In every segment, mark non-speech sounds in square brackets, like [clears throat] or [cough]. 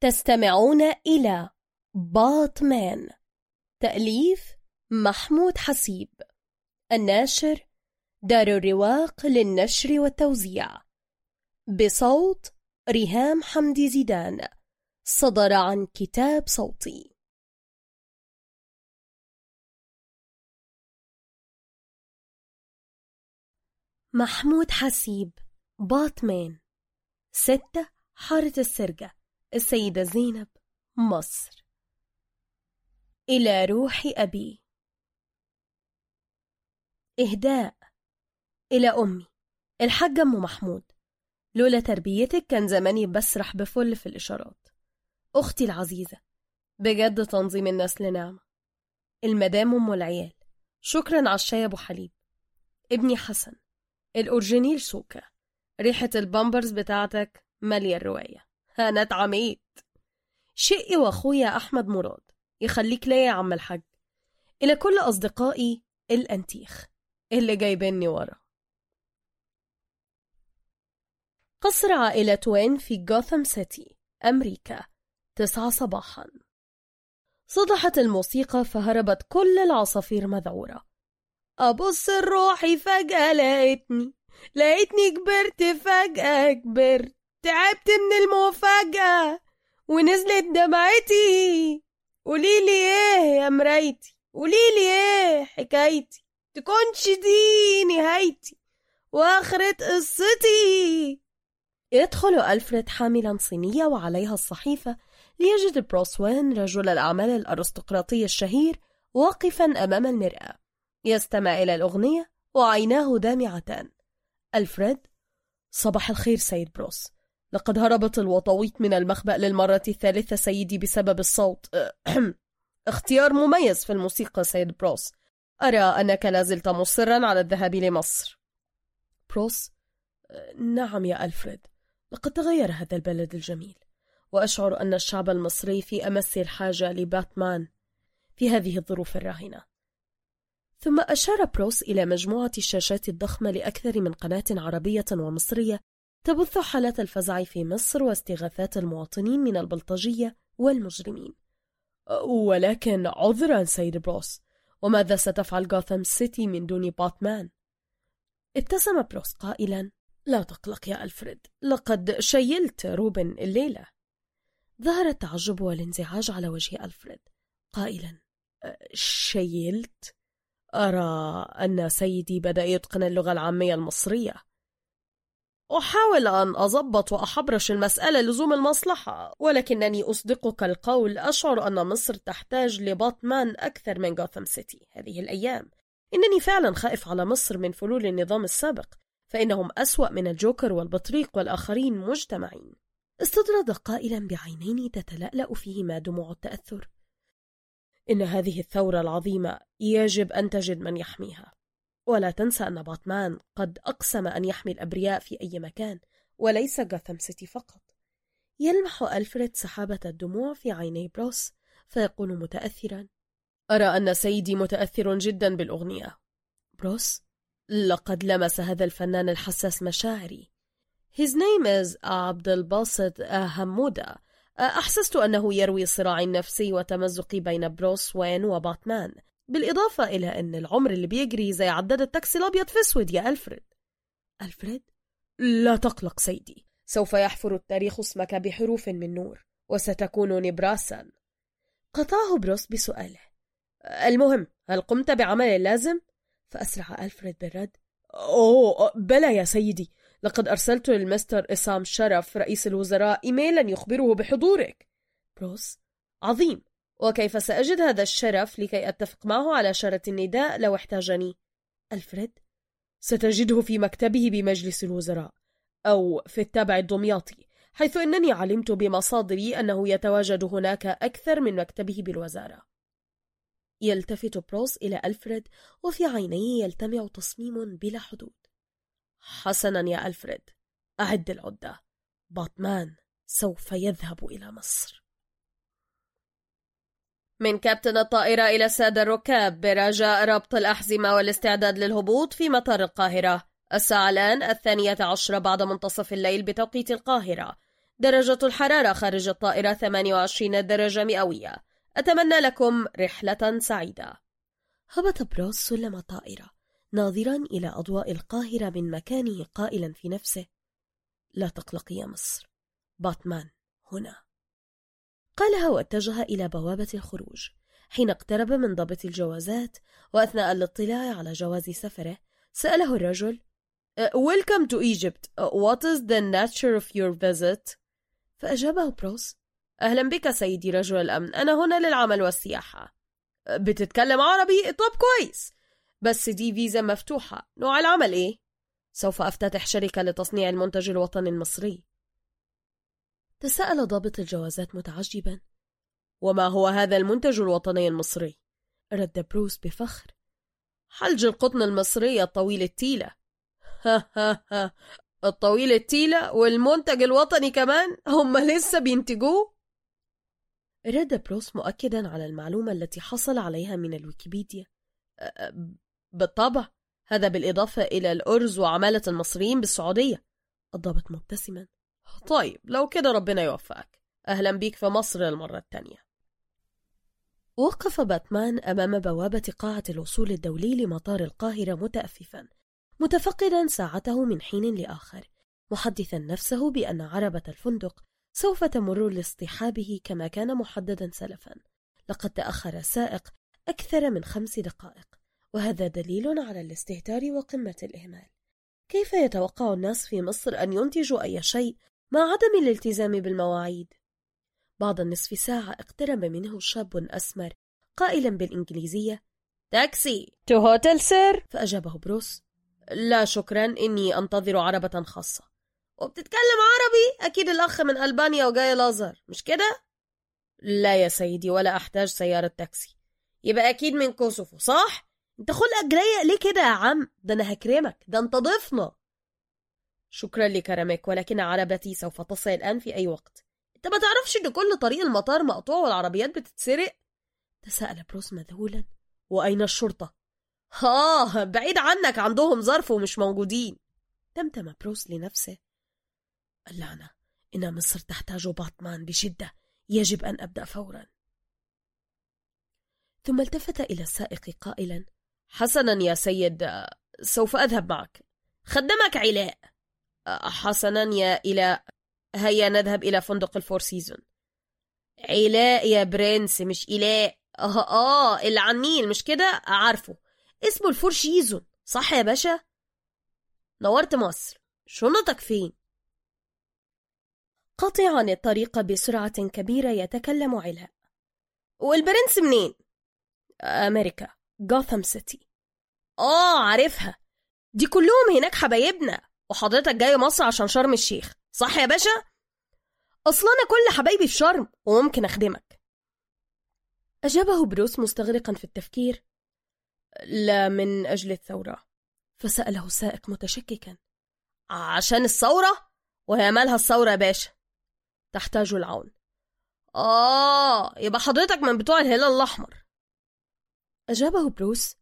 تستمعون إلى باطمان تأليف محمود حسيب الناشر دار الرواق للنشر والتوزيع بصوت ريهام حمدي زيدان صدر عن كتاب صوتي. محمود حسيب باطمان ستة حارة السرقة. السيدة زينب مصر. إلى روح أبي. إهداء. إلى أمي. الحاجة أم محمود. لولا تربيتك كان زماني بسرح بفل في الإشارات. أختي العزيزة. بجد تنظيم النسل نعمة المدام أم العيال. شكرا على الشاي أبو حليب. ابني حسن. ال original سوكا. ريحة البامبرز بتاعتك مالية الرواية. أنا اتعميت شقي وأخويا أحمد مراد يخليك ليا يا عم الحاج. إلى كل أصدقائي الأنتيخ اللي جايبيني ورا. قصر عائلة وين في جوثام سيتي أمريكا تسعة صباحا. صدحت الموسيقى فهربت كل العصافير مذعورة. أبص روحي فجأة لقيتني لقيتني كبرت فجأة كبرت. تعبت من المفاجأة ونزلت دمعتي. قوليلي إيه يا مرايتي؟ قوليلي إيه حكايتي؟ تكونش دي نهايتي وآخرة قصتي. يدخل ألفريد حاملا صينية وعليها الصحيفة نجد بروس وين رجل الأعمال الأرستقراطي الشهير واقفا أمام المرآة. يستمع إلى الأغنية وعيناه دامعتان. ألفريد صباح الخير سيد بروس. لقد هربت الوطاويط من المخبأ للمرة الثالثة سيدي بسبب الصوت. [clears throat] اختيار مميز في الموسيقى سيد بروس. أرى أنك لازلت مصرا على الذهاب لمصر. بروس نعم يا ألفريد. لقد تغير هذا البلد الجميل وأشعر أن الشعب المصري في أمس الحاجة لباتمان في هذه الظروف الراهنة. ثم أشار بروس إلى مجموعة الشاشات الضخمة لأكثر من قناة عربية ومصرية تبث حالة الفزع في مصر واستغاثات المواطنين من البلطجية والمجرمين ولكن عذرا سيد بروس وماذا ستفعل غوثام سيتي من دون باتمان؟ ابتسم بروس قائلا لا تقلق يا ألفريد لقد شيلت روبن الليلة ظهر التعجب والانزعاج على وجه ألفريد قائلا شيلت؟ أرى أن سيدي بدأ يتقن اللغة العامية المصرية أحاول أن أضبط وأحبرش المسألة لزوم المصلحة ولكنني أصدقك القول أشعر أن مصر تحتاج لباتمان أكثر من غوثام سيتي هذه الأيام. إنني فعلا خائف على مصر من فلول النظام السابق فإنهم أسوأ من الجوكر والبطريق والآخرين مجتمعين. استطرد قائلا بعينين تتلألأ فيهما دموع التأثر. إن هذه الثورة العظيمة يجب أن تجد من يحميها. ولا تنسى أن باتمان قد أقسم أن يحمي الأبرياء في أي مكان وليس غاثم سيتي فقط. يلمح ألفريد سحابة الدموع في عيني بروس فيقول متأثرا أرى أن سيدي متأثر جدا بالأغنية. بروس لقد لمس هذا الفنان الحساس مشاعري. His name is عبد الباسط همودة أحسست أنه يروي صراع نفسي وتمزق بين بروس وين وباتمان. بالإضافة إلى أن العمر اللي بيجري زي عداد التاكسي الأبيض في أسود يا ألفريد. ألفريد؟ لا تقلق سيدي سوف يحفر التاريخ اسمك بحروف من نور وستكون نبراسا. قطعه بروس بسؤاله. المهم هل قمت بعمل اللازم؟ فأسرع ألفريد بالرد. أوه بلى يا سيدي. لقد أرسلت للمستر إسام شرف رئيس الوزراء إيميلا يخبره بحضورك. بروس عظيم. وكيف سأجد هذا الشرف لكي أتفق معه على شارة النداء لو احتاجني؟ ألفريد ستجده في مكتبه بمجلس الوزراء أو في التابع الدمياطي حيث أنني علمت بمصادري أنه يتواجد هناك أكثر من مكتبه بالوزارة. يلتفت بروس إلى ألفريد وفي عينيه يلتمع تصميم بلا حدود. حسنا يا ألفريد أعد العدة. باتمان سوف يذهب إلى مصر. من كابتن الطائرة إلى السادة الركاب برجاء ربط الأحزمة والاستعداد للهبوط في مطار القاهرة. الساعة الآن الثانية عشرة بعد منتصف الليل بتوقيت القاهرة. درجة الحرارة خارج الطائرة 28 درجة مئوية. أتمنى لكم رحلة سعيدة. هبط بروس سلم الطائرة ناظرا إلى أضواء القاهرة من مكانه قائلا في نفسه. لا تقلقي يا مصر باتمان هنا. قالها واتجه إلى بوابة الخروج حين اقترب من ضابط الجوازات وأثناء الاطلاع على جواز سفره سأله الرجل uh, Welcome to Egypt. Uh, what is the nature of your visit? فأجابه بروس أهلا بك سيدي رجل الأمن أنا هنا للعمل والسياحة بتتكلم عربي؟ طب كويس بس دي فيزا مفتوحة نوع العمل إيه؟ سوف أفتتح شركة لتصنيع المنتج الوطني المصري تساءل ضابط الجوازات متعجبا. وما هو هذا المنتج الوطني المصري؟ رد بروس بفخر. حلج القطن المصري الطويل التيلة. ها ها ها. الطويل التيلة والمنتج الوطني كمان؟ هم لسه بينتجوه؟ رد بروس مؤكدا على المعلومة التي حصل عليها من الويكيبيديا. بالطبع. هذا بالإضافة إلى الأرز وعمالة المصريين بالسعودية. الضابط مبتسما. طيب لو كده ربنا يوفقك. أهلا بيك في مصر للمرة الثانية وقف باتمان أمام بوابة قاعة الوصول الدولي لمطار القاهرة متأففا متفقدا ساعته من حين لآخر محدثا نفسه بأن عربة الفندق سوف تمر لاصطحابه كما كان محددا سلفا. لقد تأخر السائق أكثر من خمس دقائق وهذا دليل على الاستهتار وقمة الإهمال. كيف يتوقع الناس في مصر أن ينتجوا أي شيء مع عدم الالتزام بالمواعيد؟ بعد النصف ساعة اقترب منه شاب أسمر قائلا بالإنجليزية taxi to hotel sir فأجابه بروس لا شكرا إني أنتظر عربة خاصة وبتتكلم عربي أكيد الأخ من ألبانيا وجاي الأزهر مش كده؟ لا يا سيدي ولا أحتاج سيارة تاكسي يبقى أكيد من كوسوفو صح؟ أنت خلقك ضيق ليه كده يا عم؟ ده أنا هكرمك ده أنت ضيفنا شكرا لكرمك ولكن عربتي سوف تصل الآن في أي وقت. أنت ما تعرفش إن كل طريق المطار مقطوع والعربيات بتتسرق؟ تساءل بروس مذهولا. وأين الشرطة؟ آه بعيد عنك عندهم ظرف ومش موجودين. تمتم بروس لنفسه. اللعنة إن مصر تحتاج باتمان بشدة. يجب أن أبدأ فورا. ثم التفت إلى السائق قائلا حسنا يا سيد سوف أذهب معك. خدامك علاء. حسنا يا إلاء هيا نذهب إلى فندق ال Four Season. علاء يا برنس مش إلاء. آه آه إلاء مش كده؟ عارفه اسمه ال Four Season صح يا باشا؟ نورت مصر. شنطك فين قاطعا الطريق بسرعة كبيرة يتكلم علاء. والبرنس منين؟ أمريكا Gotham City. آه عارفها. دي كلهم هناك حبايبنا. وحضرتك جاي مصر عشان شرم الشيخ صح يا باشا؟ أصلا أنا كل حبايبي في شرم وممكن أخدمك أجابه بروس مستغرقا في التفكير لا من أجل الثورة فسأله السائق متشككا عشان الثورة؟ وهي مالها الثورة يا باشا؟ تحتاج العون آه يبقى حضرتك من بتوع الهلال الأحمر أجابه بروس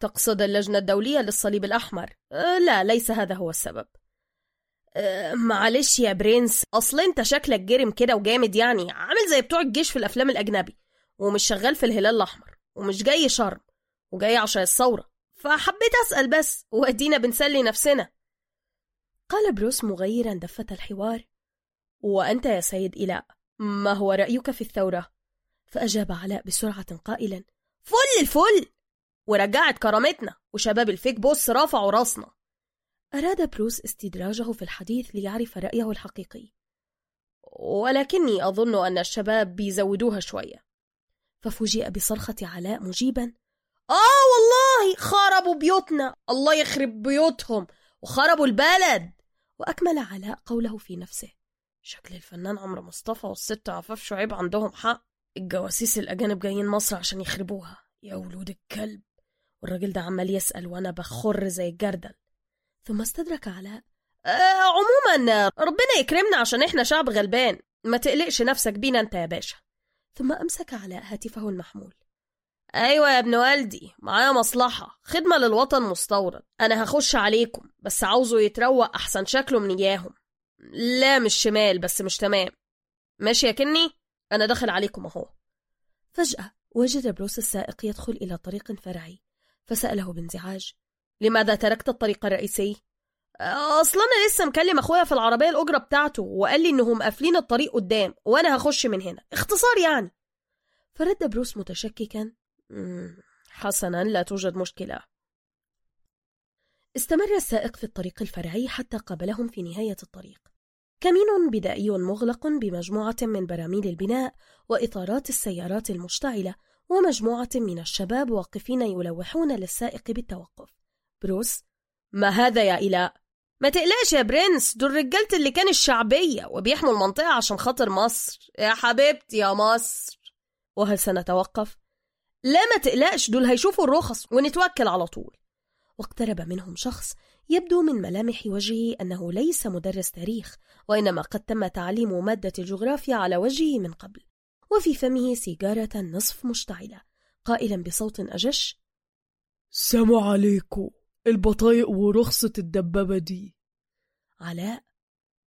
تقصد اللجنة الدولية للصليب الأحمر. لا ليس هذا هو السبب. معلش يا برنس أصل أنت شكلك جرم كده وجامد يعني عامل زي بتوع الجيش في الأفلام الأجنبي ومش شغال في الهلال الأحمر ومش جاي شرم وجاي عشان الثورة. فحبيت أسأل بس وأدينا بنسلي نفسنا. قال بروس مغيرا دفة الحوار. وأنت يا سيد إلاء ما هو رأيك في الثورة؟ فأجاب علاء بسرعة قائلا. فل الفل! ورجعت كرامتنا وشباب الفيك بوس رفعوا راسنا. أراد بروس استدراجه في الحديث ليعرف رأيه الحقيقي. ولكني أظن أن الشباب بيزودوها شوية. ففوجئ بصرخة علاء مجيبا. آه والله خربوا بيوتنا. الله يخرب بيوتهم. وخربوا البلد. وأكمل علاء قوله في نفسه. شكل الفنان عمرو مصطفى والست عفاف شعيب عندهم حق. الجواسيس الأجانب جايين مصر عشان يخربوها. يا ولود الكلب. والراجل ده عمال يسأل وأنا بخر زي الجردل. ثم استدرك علاء آه عموما ربنا يكرمنا عشان إحنا شعب غلبان. ما تقلقش نفسك بينا أنت يا باشا. ثم أمسك علاء هاتفه المحمول. أيوة يا ابن والدي معايا مصلحة خدمة للوطن مستورد. أنا هخش عليكم بس عاوزه يتروق أحسن شكله من إياهم. لا مش شمال بس مش تمام. ماشي يا كني؟ أنا داخل عليكم أهو. فجأة وجد بروس السائق يدخل إلى طريق فرعي. فسأله بانزعاج. لماذا تركت الطريق الرئيسي؟ أصلا أنا لسه مكلم أخويا في العربية الأجرة بتاعته وقال لي إنهم قافلين الطريق قدام وأنا هخش من هنا. اختصار يعني. فرد بروس متشككا. حسنا لا توجد مشكلة. استمر السائق في الطريق الفرعي حتى قابلهم في نهاية الطريق. كمين بدائي مغلق بمجموعة من براميل البناء وإطارات السيارات المشتعلة ومجموعة من الشباب واقفين يلوحون للسائق بالتوقف. بروس ما هذا يا إلاء؟ ما تقلقش يا برنس دول رجالة اللي كان الشعبية وبيحموا المنطقة عشان خاطر مصر. يا حبيبتي يا مصر. وهل سنتوقف؟ لا ما تقلقش دول هيشوفوا الرخص ونتوكل على طول. واقترب منهم شخص يبدو من ملامح وجهه أنه ليس مدرس تاريخ وإنما قد تم تعليم مادة الجغرافيا على وجهه من قبل. وفي فمه سيجارة نصف مشتعلة. قائلا بصوت أجش سلام عليكم البطايق ورخصة الدبابة دي. علاء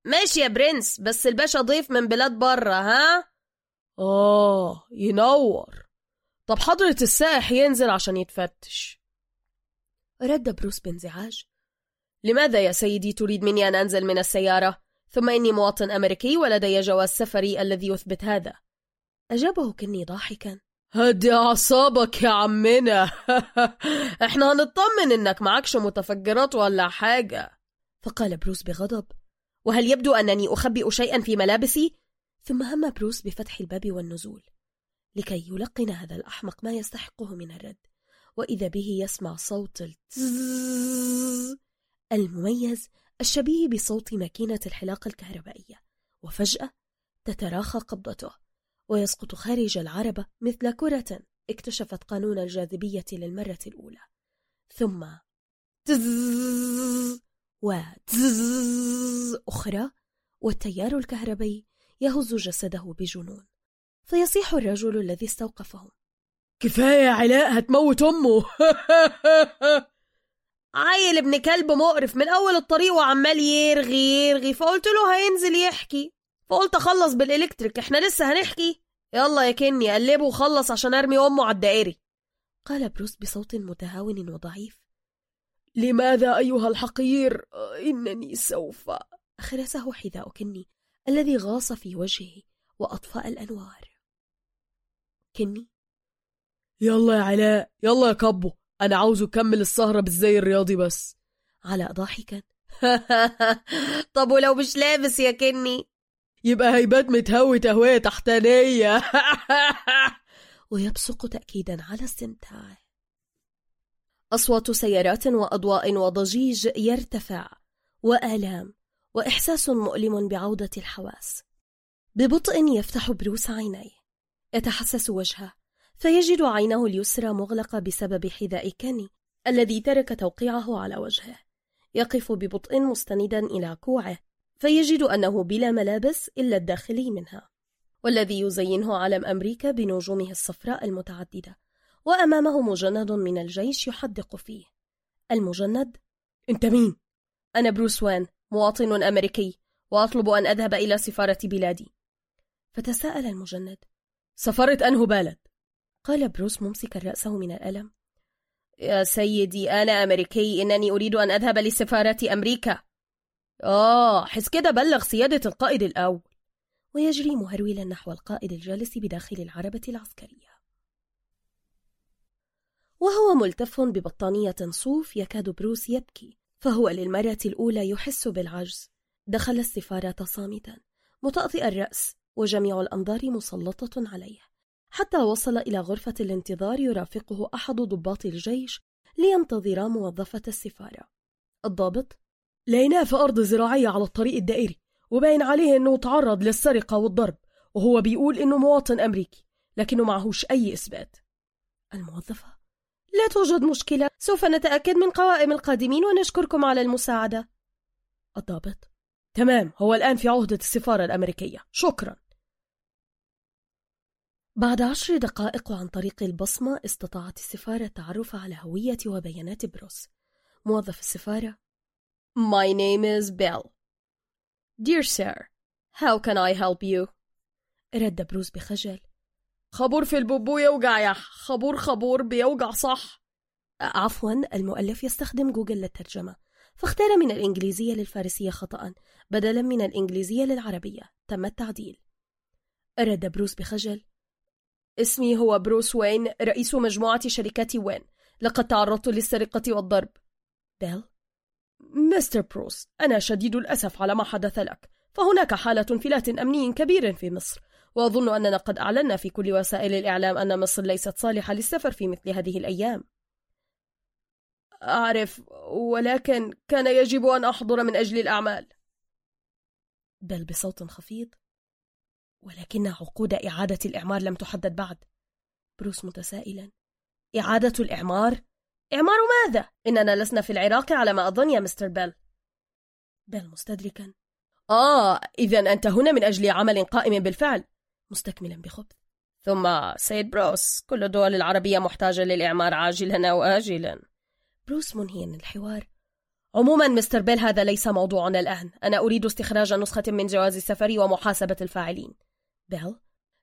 ماشي يا برنس بس الباشا ضيف من بلاد برا ها؟ آه ينور. طب حضرة السائح ينزل عشان يتفتش. رد بروس بانزعاج. لماذا يا سيدي تريد مني أن أنزل من السيارة؟ ثم إني مواطن أمريكي ولدي جواز سفري الذي يثبت هذا. أجابه كني ضاحكا. هدي أعصابك يا عمنا. [laughs] إحنا هنطمن إنك معكش متفجرات ولا حاجة. فقال بروس بغضب. وهل يبدو أنني أخبئ شيئا في ملابسي؟ ثم هم بروس بفتح الباب والنزول. لكي يلقن هذا الأحمق ما يستحقه من الرد. وإذا به يسمع صوت التزز المميز الشبيه بصوت ماكينة الحلاقة الكهربائية. وفجأة تتراخى قبضته. ويسقط خارج العربة مثل كرة اكتشفت قانون الجاذبية للمرة الأولى. ثم تزز وتزز أخرى والتيار الكهربي يهز جسده بجنون. فيصيح الرجل الذي استوقفهم. كفاية علاء هتموت أمه. [laughs] عيل ابن كلب مقرف من أول الطريق وعمال يرغي يرغي فقلت له هينزل يحكي. فقلت أخلص بالإلكتريك إحنا لسه هنحكي. يلا يا كني قلبه وخلص عشان أرمي أمه على الدائري. قال بروس بصوت متهاون وضعيف. لماذا أيها الحقير؟ إنني سوف. أخرسه حذاء كني الذي غاص في وجهه وأطفأ الأنوار. كني؟ يلا يا علاء يلا يا كبو أنا عاوز أكمل السهرة بالزي الرياضي بس. علاء ضاحكا. [laughs] طب ولو مش لابس يا كني؟ يبقى هيبات متهوي تهوية تحتانية [laughs] ويبصق تأكيدا على استمتاعه أصوات سيارات وأضواء وضجيج يرتفع وآلام وإحساس مؤلم بعودة الحواس. ببطء يفتح بروس عينيه. يتحسس وجهه فيجد عينه اليسرى مغلقة بسبب حذاء كاني الذي ترك توقيعه على وجهه. يقف ببطء مستندا إلى كوعه فيجد أنه بلا ملابس إلا الداخلي منها والذي يزينه علم أمريكا بنجومه الصفراء المتعددة وأمامه مجند من الجيش يحدق فيه المجند أنت مين؟ أنا بروس وان مواطن أمريكي وأطلب أن أذهب إلى سفارة بلادي فتساءل المجند سفارة أنه بلد؟ قال بروس ممسكا رأسه من الألم يا سيدي أنا أمريكي إنني أريد أن أذهب لسفارة أمريكا آه حس كده بلغ سيادة القائد الأول. ويجري مهرولا نحو القائد الجالس بداخل العربة العسكرية. وهو ملتف ببطانية صوف يكاد بروس يبكي فهو للمرة الأولى يحس بالعجز. دخل السفارة صامتا متأطئ الرأس وجميع الأنظار مسلطة عليه. حتى وصل إلى غرفة الانتظار يرافقه أحد ضباط الجيش لينتظر موظفة السفارة. الضابط لقيناه في أرض زراعية على الطريق الدائري وباين عليه أنه تعرض للسرقة والضرب وهو بيقول أنه مواطن أمريكي لكنه معهوش أي إثبات. الموظفة؟ لا توجد مشكلة سوف نتأكد من قوائم القادمين ونشكركم على المساعدة. الضابط. تمام هو الآن في عهدة السفارة الأمريكية. شكرا. بعد عشر دقائق وعن طريق البصمة استطاعت السفارة التعرف على هوية وبيانات بروس موظف السفارة. My name is Bell Dear sir, how can I help you? رد بروس بخجل. خبور في البوبو يوجع يا خبور خبور بيوجع صح؟ عفوا المؤلف يستخدم جوجل للترجمة فاختار من الإنجليزية للفارسية خطأ بدلا من الإنجليزية للعربية. تم التعديل. رد بروس بخجل. اسمي هو بروس وين رئيس مجموعة شركات وين. لقد تعرضت للسرقة والضرب. بيل مستر بروس أنا شديد الأسف على ما حدث لك. فهناك حالة انفلات أمني كبير في مصر. وأظن أننا قد أعلنا في كل وسائل الإعلام أن مصر ليست صالحة للسفر في مثل هذه الأيام. أعرف ولكن كان يجب أن أحضر من أجل الأعمال. بل بصوت خفيض. ولكن عقود إعادة الإعمار لم تحدد بعد. بروس متسائلا. إعادة الإعمار؟ إعمار ماذا؟ إننا لسنا في العراق على ما أظن يا مستر بيل. بيل مستدركا. آه إذا أنت هنا من أجل عمل قائم بالفعل. مستكملا بخبث. ثم سيد بروس كل الدول العربية محتاجة للإعمار عاجلا أو آجلا. بروس منهيا الحوار. عموما مستر بيل هذا ليس موضوعنا الآن. أنا أريد استخراج نسخة من جواز السفر ومحاسبة الفاعلين. بيل؟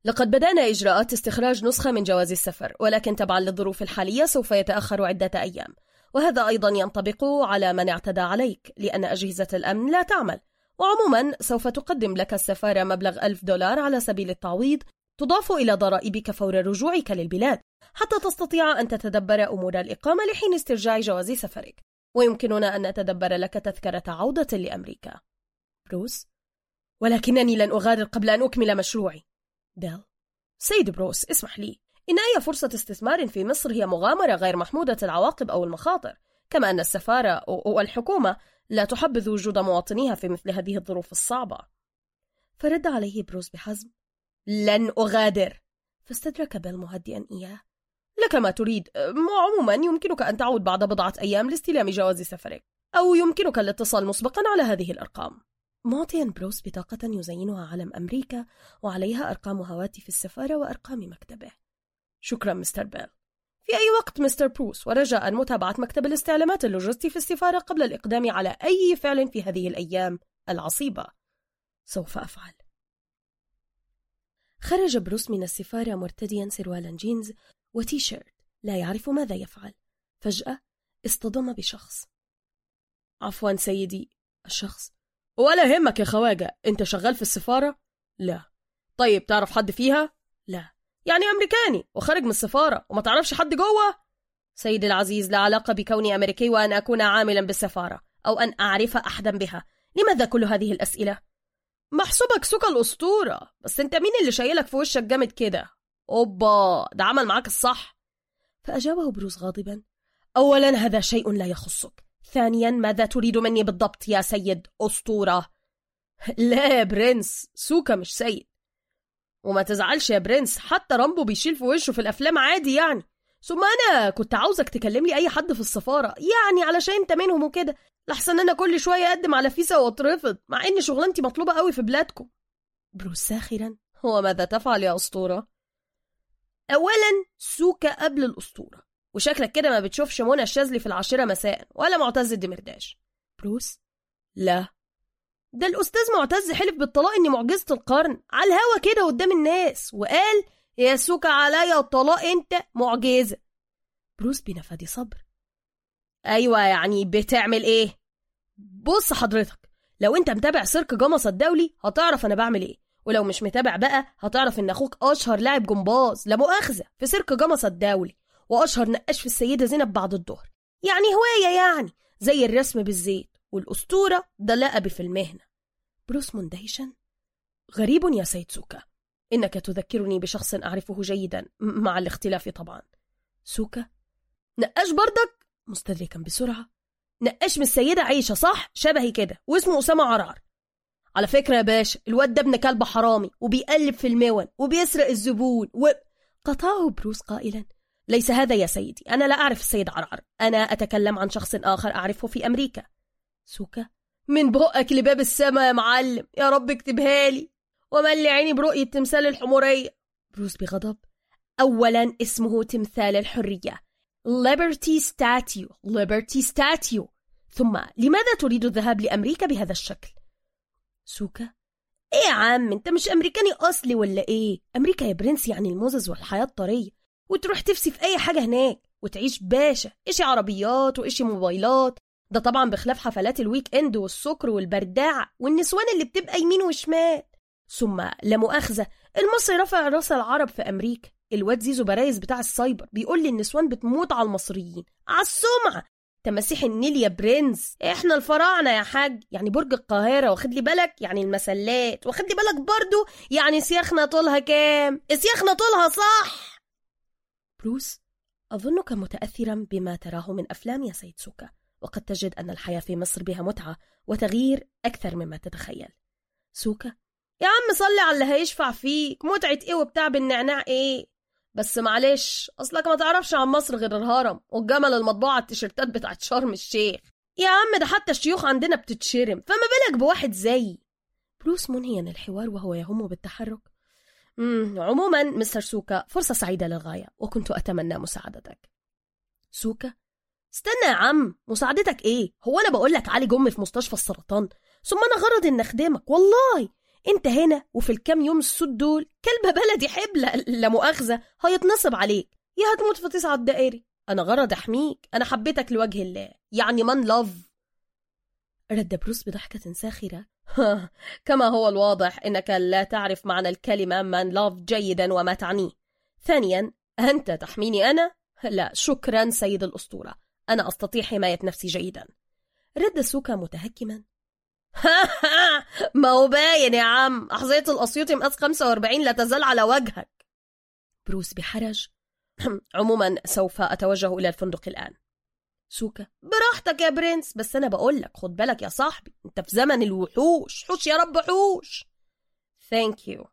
لقد بدأنا إجراءات استخراج نسخة من جواز السفر ولكن تبعا للظروف الحالية سوف يتأخر عدة أيام. وهذا أيضا ينطبق على من اعتدى عليك لأن أجهزة الأمن لا تعمل. وعموما سوف تقدم لك السفارة مبلغ ألف دولار على سبيل التعويض تضاف إلى ضرائبك فور رجوعك للبلاد حتى تستطيع أن تتدبر أمور الإقامة لحين استرجاع جواز سفرك. ويمكننا أن نتدبر لك تذكرة عودة لأمريكا. بروس ولكنني لن أغادر قبل أن أكمل مشروعي. بيل. سيد بروس اسمح لي. إن أي فرصة استثمار في مصر هي مغامرة غير محمودة العواقب أو المخاطر كما أن السفارة والحكومة لا تحبذ وجود مواطنيها في مثل هذه الظروف الصعبة. فرد عليه بروس بحزم. لن أغادر. فاستدرك بيل مهدئا إياه. لك ما تريد. وعموما يمكنك أن تعود بعد بضعة أيام لاستلام جواز سفرك أو يمكنك الاتصال مسبقا على هذه الأرقام. معطيا بروس بطاقة يزينها علم أمريكا وعليها أرقام هواتف السفارة وأرقام مكتبه. شكرا مستر بيل. في أي وقت مستر بروس ورجاء متابعة مكتب الاستعلامات اللوجستي في السفارة قبل الإقدام على أي فعل في هذه الأيام العصيبة؟ سوف أفعل. خرج بروس من السفارة مرتديا سروالا جينز وتي شيرت لا يعرف ماذا يفعل. فجأة اصطدم بشخص. عفوا سيدي. الشخص ولا يهمك يا خواجة أنت شغال في السفارة؟ لا طيب تعرف حد فيها؟ لا يعني أمريكاني وخارج من السفارة وما تعرفش حد جوه؟ سيدي العزيز لا علاقة بكوني أمريكي وأن أكون عاملا بالسفارة أو أن أعرف أحدا بها لماذا كل هذه الأسئلة؟ محسوبك سوكا الأسطورة بس أنت مين اللي شايلك في وشك جامد كده؟ أوبا ده عمل معاك الصح فأجابه بروس غاضبا أولا هذا شيء لا يخصك ثانيا ماذا تريد مني بالضبط يا سيد أسطورة؟ لا يا برنس سوكا مش سيد. وما تزعلش يا برنس حتى رامبو بيشيل في وشه في الأفلام عادي يعني. ثم أنا كنت عاوزك تكلم لي أي حد في السفارة يعني علشان أنت منهم وكده. لحسن أنا كل شوية أقدم على فيزا وأترفض مع إن شغلانتي مطلوبة قوي في بلادكم. بروس ساخرا. هو ماذا تفعل يا أسطورة؟ أولا سوكا قبل الأسطورة. وشكلك كده ما بتشوفش منى الشاذلي في العاشرة مساء ولا معتز الدمرداش بروس؟ لا. ده الأستاذ معتز حلف بالطلاق إني معجزة القرن. على الهوا كده قدام الناس وقال يا سوكا عليا الطلاق أنت معجزة. بروس بنفادي صبر. أيوة يعني بتعمل إيه؟ بص حضرتك لو أنت متابع سيرك جمصة الدولي هتعرف أنا بعمل إيه. ولو مش متابع بقى هتعرف إن أخوك أشهر لاعب جمباز لا مؤاخذة في سيرك جمصة الدولي. وأشهر نقاش في السيدة زينب بعد الظهر. يعني هواية يعني زي الرسم بالزيت والأسطورة ده لقب في المهنة بروس مندهشا غريب يا سيد سوكا. إنك تذكرني بشخص أعرفه جيدا مع الاختلاف طبعا. سوكا نقاش بردك؟ مستدركا بسرعة. نقاش من السيدة عيشة صح؟ شبهي كده واسمه أسامة عرعر على فكرة يا باشا الواد ده ابن كلب حرامي وبيقلب في المون وبيسرق الزبون و... قطعه بروس قائلا. ليس هذا يا سيدي. أنا لا أعرف السيد عرعر. أنا أتكلم عن شخص آخر أعرفه في أمريكا. سوكا من بقك لباب السما يا معلم. يا رب اكتبها لي. وملي عيني برؤية تمثال الحمورية. بروس بغضب. أولا اسمه تمثال الحرية. Liberty Statue. Liberty Statue. ثم لماذا تريد الذهاب لأمريكا بهذا الشكل؟ سوكا إيه يا عم أنت مش أمريكاني أصلي ولا إيه؟ أمريكا يا برنس يعني الموزز والحياة الطرية. وتروح تفسي في أي حاجة هناك وتعيش باشا إشي عربيات وإشي موبايلات. ده طبعا بخلاف حفلات ال weekend والسكر والبرداعة والنسوان اللي بتبقى يمين وشمال. ثم لا مؤاخذة المصري رفع رأس العرب في أمريكا. الواد زيزو برايز بتاع السايبر بيقول لي النسوان بتموت على المصريين. على السمعة! تماسيح النيل يا برنس. إحنا الفراعنة يا حاج. يعني برج القاهرة واخد لي بالك؟ يعني المسلات. واخد لي بالك برضو؟ يعني سياخنا طولها كام؟ سياخنا طولها صح! بروس أظنك متأثرا بما تراه من أفلام يا سيد سوكا وقد تجد أن الحياة في مصر بها متعة وتغيير أكثر مما تتخيل. سوكا يا عم صلي على اللي هيشفع فيك متعة إيه وبتاع بالنعناع إيه؟ بس معلش أصلك ما تعرفش عن مصر غير الهرم والجمل المطبوع على التيشيرتات بتاعت شرم الشيخ. يا عم ده حتى الشيوخ عندنا بتتشرم فما بالك بواحد زيي؟ بروس منهيا الحوار وهو يهم بالتحرك عموما مستر سوكا فرصة سعيدة للغاية وكنت أتمنى مساعدتك. سوكا استنى يا عم مساعدتك إيه؟ هو أنا بقول لك عالجهم في مستشفى السرطان ثم أنا غرضي أخدمك. والله! أنت هنا وفي الكام يوم السود دول كلبه بلدي حبلة لا مؤاخذة هيتنصب عليك. يا هتموت في تسعة دقايق. أنا غرضي أحميك أنا حبيتك لوجه الله. يعني man love رد بروس بضحكة ساخرة. كما هو الواضح إنك لا تعرف معنى الكلمة man love جيدا وما تعنيه. ثانيا أنت تحميني أنا؟ لا شكرا سيد الأسطورة. أنا أستطيع حماية نفسي جيدا. رد سوكا متهكما. ما هو باين يا عم. أحذية الأسيوطي مقاس 45 لا تزال على وجهك. بروس بحرج. [clears throat] عموما سوف أتوجه إلى الفندق الآن. سوكا. براحتك يا برنس بس أنا بقول لك خد بالك يا صاحبي أنت في زمن الوحوش. حوش يا رب حوش. Thank you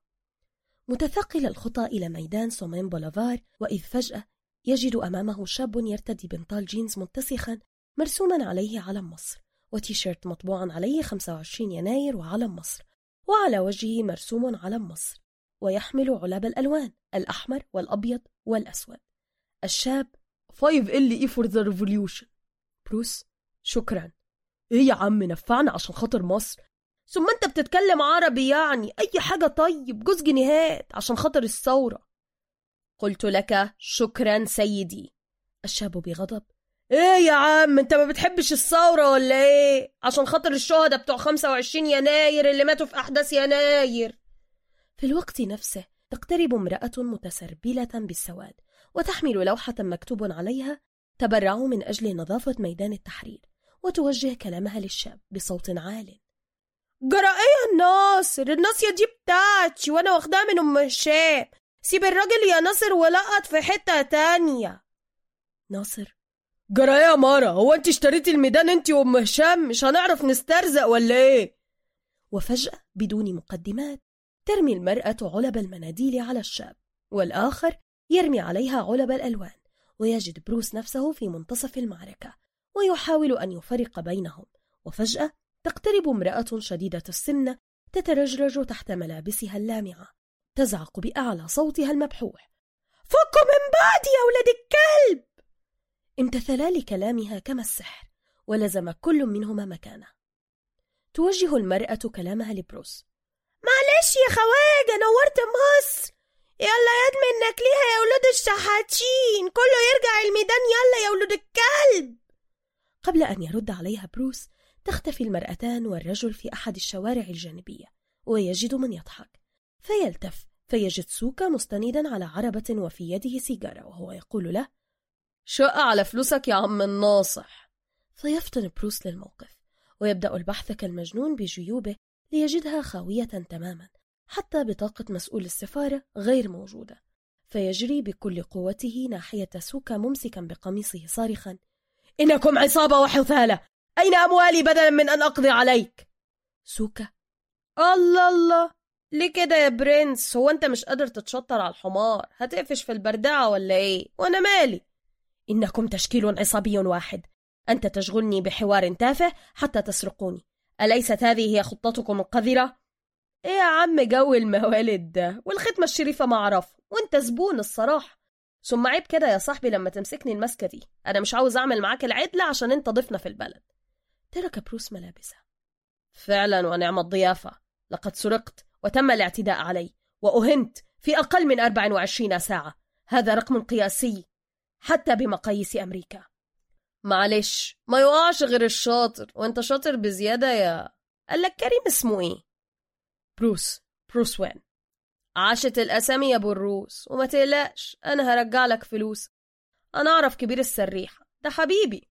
متثقل الخطى إلى ميدان سيمون بوليفار وإذ فجأة يجد أمامه شاب يرتدي بنطال جينز متسخا مرسوما عليه علم مصر وتيشيرت مطبوعا عليه 25 يناير وعلم مصر وعلى وجهه مرسوم علم مصر ويحمل علب الألوان الأحمر والأبيض والأسود. الشاب 5 L.E. for the revolution بروس شكرا. إيه يا عم نفعنا عشان خاطر مصر؟ ثم أنت بتتكلم عربي يعني أي حاجة طيب؟ جوز جنيهات عشان خاطر الثورة. قلت لك شكرا سيدي. الشاب بغضب. إيه يا عم أنت ما بتحبش الثورة ولا إيه؟ عشان خاطر الشهداء بتوع 25 يناير اللي ماتوا في أحداث يناير. في الوقت نفسه تقترب امرأة متسربلة بالسواد. وتحمل لوحة مكتوب عليها تبرعوا من أجل نظافة ميدان التحرير وتوجه كلامها للشاب بصوت عال. جرى إيه يا ناصر! الناصية دي بتاعتي وأنا واخداها من أم هشام. سيب الراجل يا ناصر ولقط في حتة تانية. ناصر جرى إيه يا مارا هو أنت اشتريتي الميدان أنت وأم هشام؟ مش هنعرف نسترزق ولا إيه؟ وفجأة بدون مقدمات ترمي المرأة علب المناديل على الشاب والآخر يرمي عليها علب الألوان ويجد بروس نفسه في منتصف المعركة ويحاول أن يفرق بينهم. وفجأة تقترب امرأة شديدة السمنة تترجرج تحت ملابسها اللامعة تزعق بأعلى صوتها المبحوح. فكوا من بعدي يا ولد الكلب! امتثلا لكلامها كما السحر ولزم كل منهما مكانه. توجه المرأة كلامها لبروس. معلش يا خواجة نورت مصر! يلا يد منك ليها يا ولاد الشحاتين. كله يرجع الميدان. يلا يا ولد الكلب. قبل أن يرد عليها بروس تختفي المرأتان والرجل في أحد الشوارع الجانبية ويجد من يضحك. فيلتف. فيجد سوكا مستندا على عربة وفي يده سيجارة وهو يقول له شقة على فلوسك يا عم الناصح. فيفطن بروس للموقف ويبدأ البحث كالمجنون بجيوبه ليجدها خاوية تماما. حتى بطاقة مسؤول السفارة غير موجودة فيجري بكل قوته ناحية سوكا ممسكا بقميصه صارخا. إنكم عصابة وحثالة! أين أموالي بدلا من أن أقضي عليك؟ سوكا. الله الله! ليه كده يا برنس؟ هو أنت مش قادر تتشطر على الحمار؟ هتقفش في البردعة ولا إيه؟ وأنا مالي؟ إنكم تشكيل عصابي واحد. أنت تشغلني بحوار تافه حتى تسرقوني. أليست هذه هي خطتكم القذرة؟ إيه يا عم جو الموالد ده؟ والختمة الشريفة ما أعرف وأنت زبون الصراحة. ثم عيب كده يا صاحبي لما تمسكني المسكة دي. أنا مش عاوز أعمل معاك العدلة عشان أنت ضيفنا في البلد. ترك بروس ملابسه فعلا ونعم الضيافة. لقد سرقت وتم الاعتداء علي وأهنت في أقل من 24 ساعة. هذا رقم قياسي حتى بمقاييس أمريكا. معلش ما يقعش غير الشاطر. وأنت شاطر بزيادة يا قال لك كريم اسمه إيه؟ بروس بروس وين؟ عاشت الأسامي يا أبو الروس وما تقلقش أنا هرجع لك فلوس. أنا أعرف كبير السريحة ده حبيبي.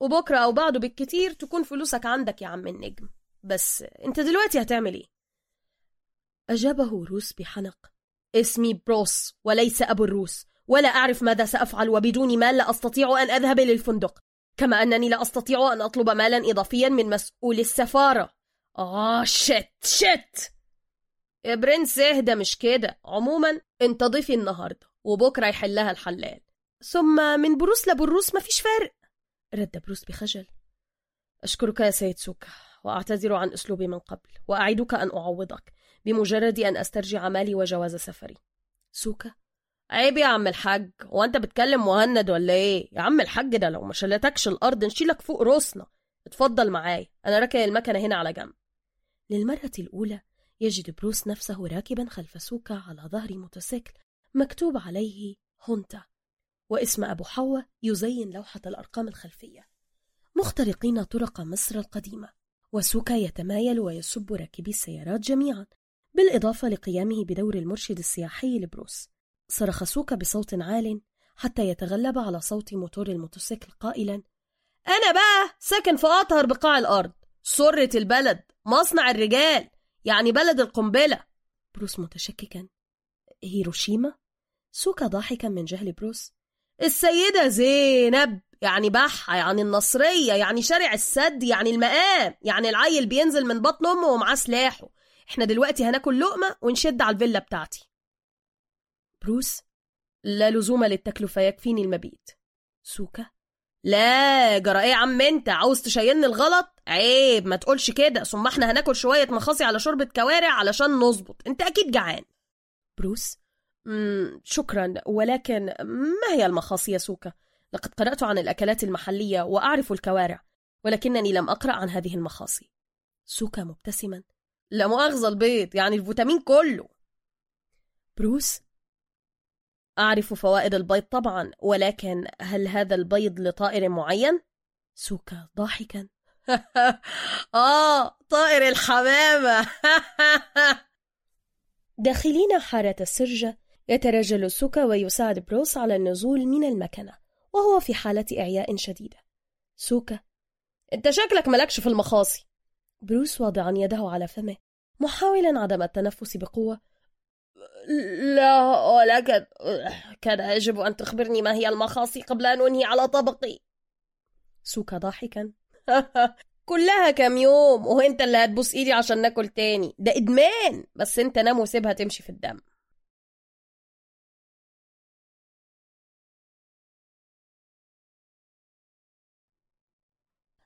وبكرة أو بعده بالكتير تكون فلوسك عندك يا عم النجم. بس أنت دلوقتي هتعمل إيه؟ أجابه روس بحنق. اسمي بروس وليس أبو الروس ولا أعرف ماذا سأفعل وبدون مال لا أستطيع أن أذهب للفندق. كما أنني لا أستطيع أن أطلب مالا إضافيا من مسؤول السفارة. آه شت شت يا برنس اهدى مش كده. عموما انت ضيفي النهاردة وبكرة يحلها الحلال. ثم من بروس لبروس مفيش فرق رد بروس بخجل. أشكرك يا سيد سوكا وأعتذر عن أسلوبي من قبل وأعدك أن أعوضك بمجرد أن أسترجع مالي وجواز سفري. سوكا عيب يا عم الحاج هو أنت بتكلم مهند ولا إيه؟ يا عم الحاج ده لو ما شلتكش الأرض نشيلك فوق روسنا اتفضل معايا أنا راكن المكنة هنا على جنب. للمرة الأولى يجد بروس نفسه راكبا خلف سوكا على ظهر موتوسيكل مكتوب عليه هونتا واسم أبو حواء يزين لوحة الأرقام الخلفية. مخترقين طرق مصر القديمة وسوكا يتمايل ويسب راكبي السيارات جميعا بالإضافة لقيامه بدور المرشد السياحي لبروس. صرخ سوكا بصوت عال حتى يتغلب على صوت موتور الموتوسيكل قائلا أنا بقى ساكن في أطهر بقاع الأرض سرة البلد مصنع الرجال. يعني بلد القنبلة. بروس متشككا. هيروشيما؟ سوكا ضاحكا من جهل بروس. السيدة زينب يعني بحة يعني النصرية يعني شارع السد يعني المقام يعني العيل بينزل من بطن أمه ومعاه سلاحه. إحنا دلوقتي هناكل لقمة ونشد على الفيلا بتاعتي. بروس لا لزوم للتكلفة يكفيني المبيت. سوكا؟ لا جرى إيه يا عم أنت؟ عاوز تشيلني الغلط؟ عيب ما تقولش كده. ثم إحنا هناكل شوية مخاصي على شوربة كوارع علشان نظبط. أنت أكيد جعان. بروس مم شكرا. ولكن ما هي المخاصي يا سوكا؟ لقد قرأت عن الأكلات المحلية وأعرف الكوارع ولكنني لم أقرأ عن هذه المخاصي. سوكا مبتسما. لا مؤاخذة البيض يعني الفيتامين كله. بروس أعرف فوائد البيض طبعا ولكن هل هذا البيض لطائر معين؟ سوكا ضاحكا. [laughs] آه طائر الحمامة. [laughs] داخلين حارة السرجة يترجل سوكا ويساعد بروس على النزول من المكنة وهو في حالة إعياء شديدة. سوكا أنت شكلك ملكش في المخاصي. بروس واضعا يده على فمه محاولا عدم التنفس بقوة لا ولكن كان يجب أن تخبرني ما هي المخاصي قبل أن أنهي على طبقي. سوكا ضاحكا. [laughs] كلها كام يوم وانت اللي هتبوس إيدي عشان ناكل تاني. ده إدمان بس أنت نام وسيبها تمشي في الدم.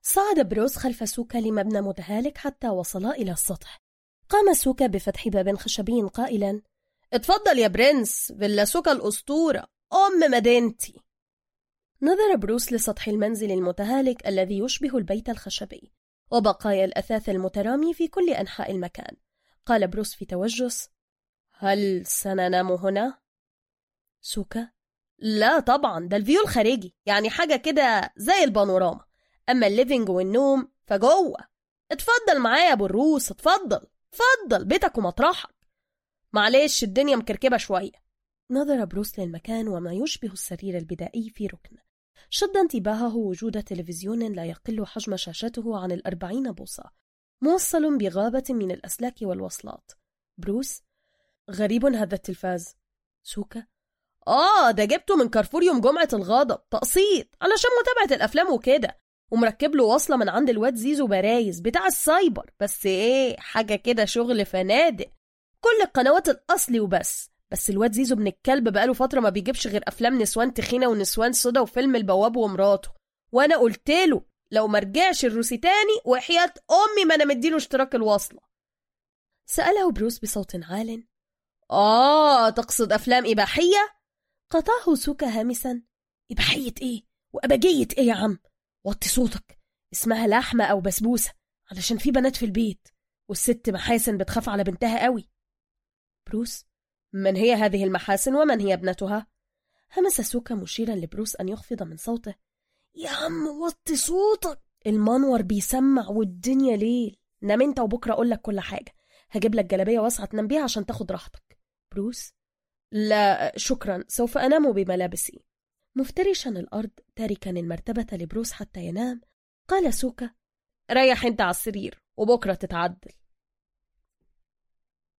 صعد بروس خلف سوكا لمبنى متهالك حتى وصلا إلى السطح. قام سوكا بفتح باب خشبي قائلا اتفضل يا برنس فيلا سوكا الأسطورة. أم مدينتي. نظر بروس لسطح المنزل المتهالك الذي يشبه البيت الخشبي وبقايا الأثاث المترامي في كل أنحاء المكان. قال بروس في توجس هل سننام هنا؟ سوكا لا طبعا ده ال view الخارجي يعني حاجة كده زي البانوراما. أما ال living والنوم فجوه. اتفضل معايا يا أبو الروس اتفضل اتفضل بيتك ومطرحك. معلش الدنيا مكركبة شوية. نظر بروس للمكان وما يشبه السرير البدائي في ركن. شد انتباهه وجود تلفزيون لا يقل حجم شاشته عن الأربعين بوصة موصل بغابة من الأسلاك والوصلات. بروس غريب هذا التلفاز. سوكا آه ده جبته من كارفور يوم جمعة الغضب تقسيط علشان متابعة الأفلام وكده. ومركب له وصلة من عند الواد زيزو برايز بتاع السايبر. بس إيه حاجة كده شغل فنادق. كل القنوات الأصلي وبس. بس الواد زيزو ابن الكلب بقاله فترة ما بيجيبش غير أفلام نسوان تخينة ونسوان صدا وفيلم البواب ومراته. وأنا قلت له لو مرجعش الروسي تاني وحياة أمي ما أنا مديله اشتراك الوصلة. سأله بروس بصوت عال. آه تقصد أفلام إباحية؟ قطعه سوكا هامسا. إباحية إيه؟ وأبجية إيه يا عم؟ وطي صوتك. اسمها لحمة أو بسبوسة علشان في بنات في البيت. والست محاسن بتخاف على بنتها قوي. بروس من هي هذه المحاسن ومن هي ابنتها؟ همس سوكا مشيرا لبروس أن يخفض من صوته. يا عم وطي صوتك! المنور بيسمع والدنيا ليل. نام أنت وبكرة أقول لك كل حاجة. هجيب لك جلابية واسعة تنام بيها عشان تاخد راحتك. بروس؟ لا شكرا. سوف أنام بملابسي. مفترشا الأرض تاركا المرتبة لبروس حتى ينام. قال سوكا ريح أنت على السرير وبكرة تتعدل.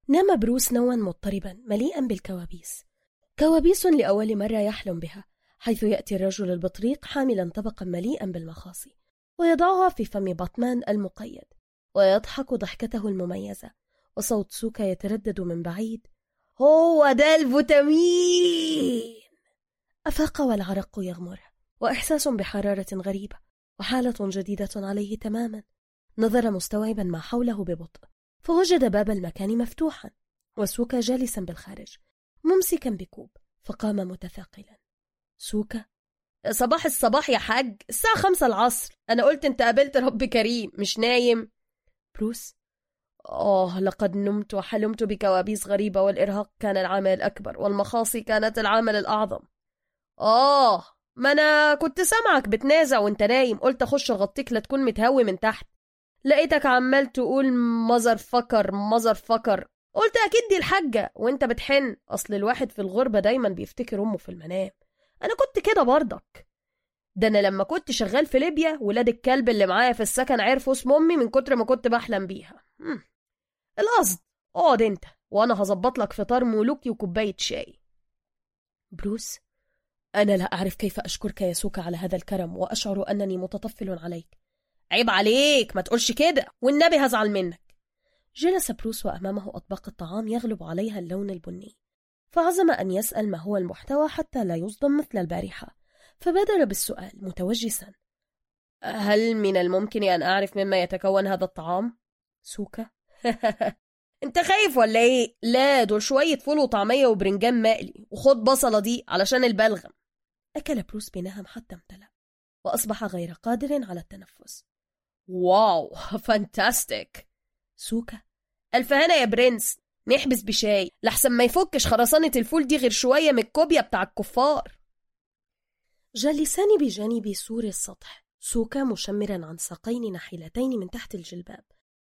نام بروس نوما مضطربا مليئا بالكوابيس. كوابيس لأول مرة يحلم بها حيث يأتي الرجل البطريق حاملا طبقا مليئا بالمخاصي ويضعها في فم باتمان المقيد ويضحك ضحكته المميزة وصوت سوكا يتردد من بعيد. هو ده الفيتامين! أفاق والعرق يغمره وإحساس بحرارة غريبة وحالة جديدة عليه تماما. نظر مستوعبا ما حوله ببطء. فوجد باب المكان مفتوحا وسوكا جالسا بالخارج ممسكا بكوب فقام متثاقلا. سوكا صباح الصباح يا حاج الساعة خمسة العصر أنا قلت أنت قابلت رب كريم مش نايم. بروس آه لقد نمت وحلمت بكوابيس غريبة والإرهاق كان العامل الأكبر والمخاصي كانت العامل الأعظم. آه ما أنا كنت سامعك بتنازع وأنت نايم قلت أخش أغطيك لا تكون متهوي من تحت. لقيتك عمال تقول مزر فكر مزر فكر قلت أكيد دي الحاجة. وأنت بتحن. أصل الواحد في الغربة دايما بيفتكر أمه في المنام. أنا كنت كده برضك. ده أنا لما كنت شغال في ليبيا ولاد الكلب اللي معايا في السكن عرفوا اسم أمي من كتر ما كنت بحلم بيها. مم. القصد. اقعد أنت وأنا هظبط لك فطار ملوكي وكوباية شاي. بروس أنا لا أعرف كيف أشكرك يا سوكا على هذا الكرم وأشعر أنني متطفل عليك. عيب عليك ما تقولش كده والنبي هزعل منك. جلس بروس وأمامه أطباق الطعام يغلب عليها اللون البني. فعزم أن يسأل ما هو المحتوى حتى لا يصدم مثل البارحة. فبادر بالسؤال متوجسا. هل من الممكن أن أعرف مما يتكون هذا الطعام؟ سوكا. [laughs] أنت خايف ولا إيه؟ لا دول شوية فول وطعمية وبرنجان مقلي وخد بصلة دي علشان البلغم. أكل بروس بنهم حتى امتلأ وأصبح غير قادر على التنفس. wow [laughs] fantastic. سوكا. ألف هنا يا برنس. نحبس بشاي. لحسن ما يفكش خرسانة الفول دي غير شوية من الكوبيا بتاع الكفار. جالسان بجانب سور السطح. سوكا مشمرا عن ساقين نحيلتين من تحت الجلباب.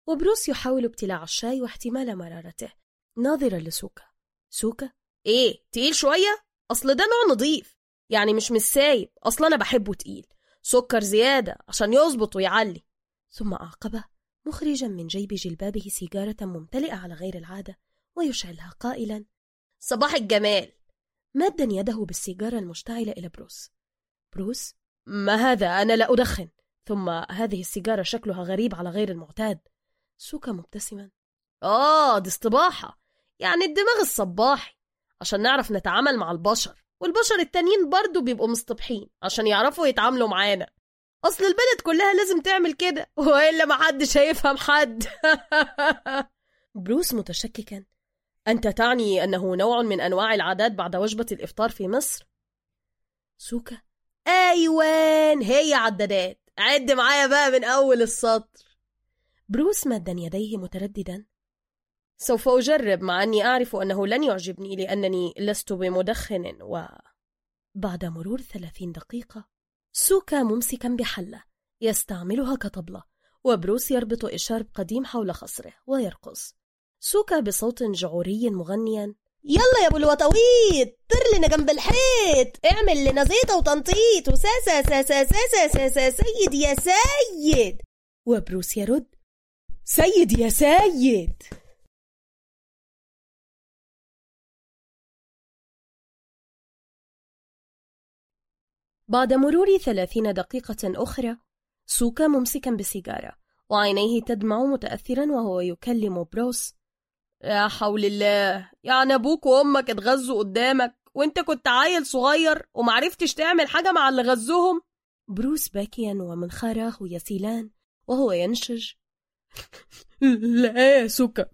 وبروس يحاول ابتلاع الشاي واحتمال مرارته. ناظرا لسوكا. سوكا؟ إيه تقيل شوية؟ أصل ده نوع نظيف. يعني مش مش سايب أصل أنا بحبه تقيل. سكر زيادة عشان يظبط ويعلي. ثم أعقبه مخرجا من جيب جلبابه سيجارة ممتلئة على غير العادة ويشعلها قائلا صباح الجمال! مادا يده بالسيجارة المشتعلة إلى بروس. بروس ما هذا؟ أنا لا أدخن. ثم هذه السيجارة شكلها غريب على غير المعتاد. سوكا مبتسما آه دي استباحة يعني الدماغ الصباحي! عشان نعرف نتعامل مع البشر والبشر التانيين برضو بيبقوا مصطبحين عشان يعرفوا يتعاملوا معانا. أصل البلد كلها لازم تعمل كده وإلا محدش هيفهم حد. [laughs] بروس متشككا. أنت تعني أنه نوع من أنواع العادات بعد وجبة الإفطار في مصر؟ سوكا. أيوان هي عدادات. عد معايا بقى من أول السطر. بروس مادا يديه مترددا. سوف أجرب مع أني أعرف أنه لن يعجبني لأنني لست بمدخن و بعد مرور ثلاثين دقيقة سوكا ممسكا بحلة يستعملها كطبلة وبروس يربط إشارب قديم حول خصره ويرقص. سوكا بصوت جعوري مغنيا يلا يا أبو الوطويط طر لنا جنب الحيط. اعمل لنا زيطة وتنطيط. وساسا ساسا ساسا ساسا سيد يا سيد. وبروس يرد سيد يا سيد. بعد مرور ثلاثين دقيقة أخرى سوكا ممسكا بسيجارة وعينيه تدمع متأثرا وهو يكلم بروس. يا حول الله يعني أبوك وأمك اتغذوا قدامك وأنت كنت عيل صغير ومعرفتش تعمل حاجة مع اللي غزوهم؟ بروس باكيا ومنخاراه يسيلان وهو ينشج. [laughs] لا يا سوكا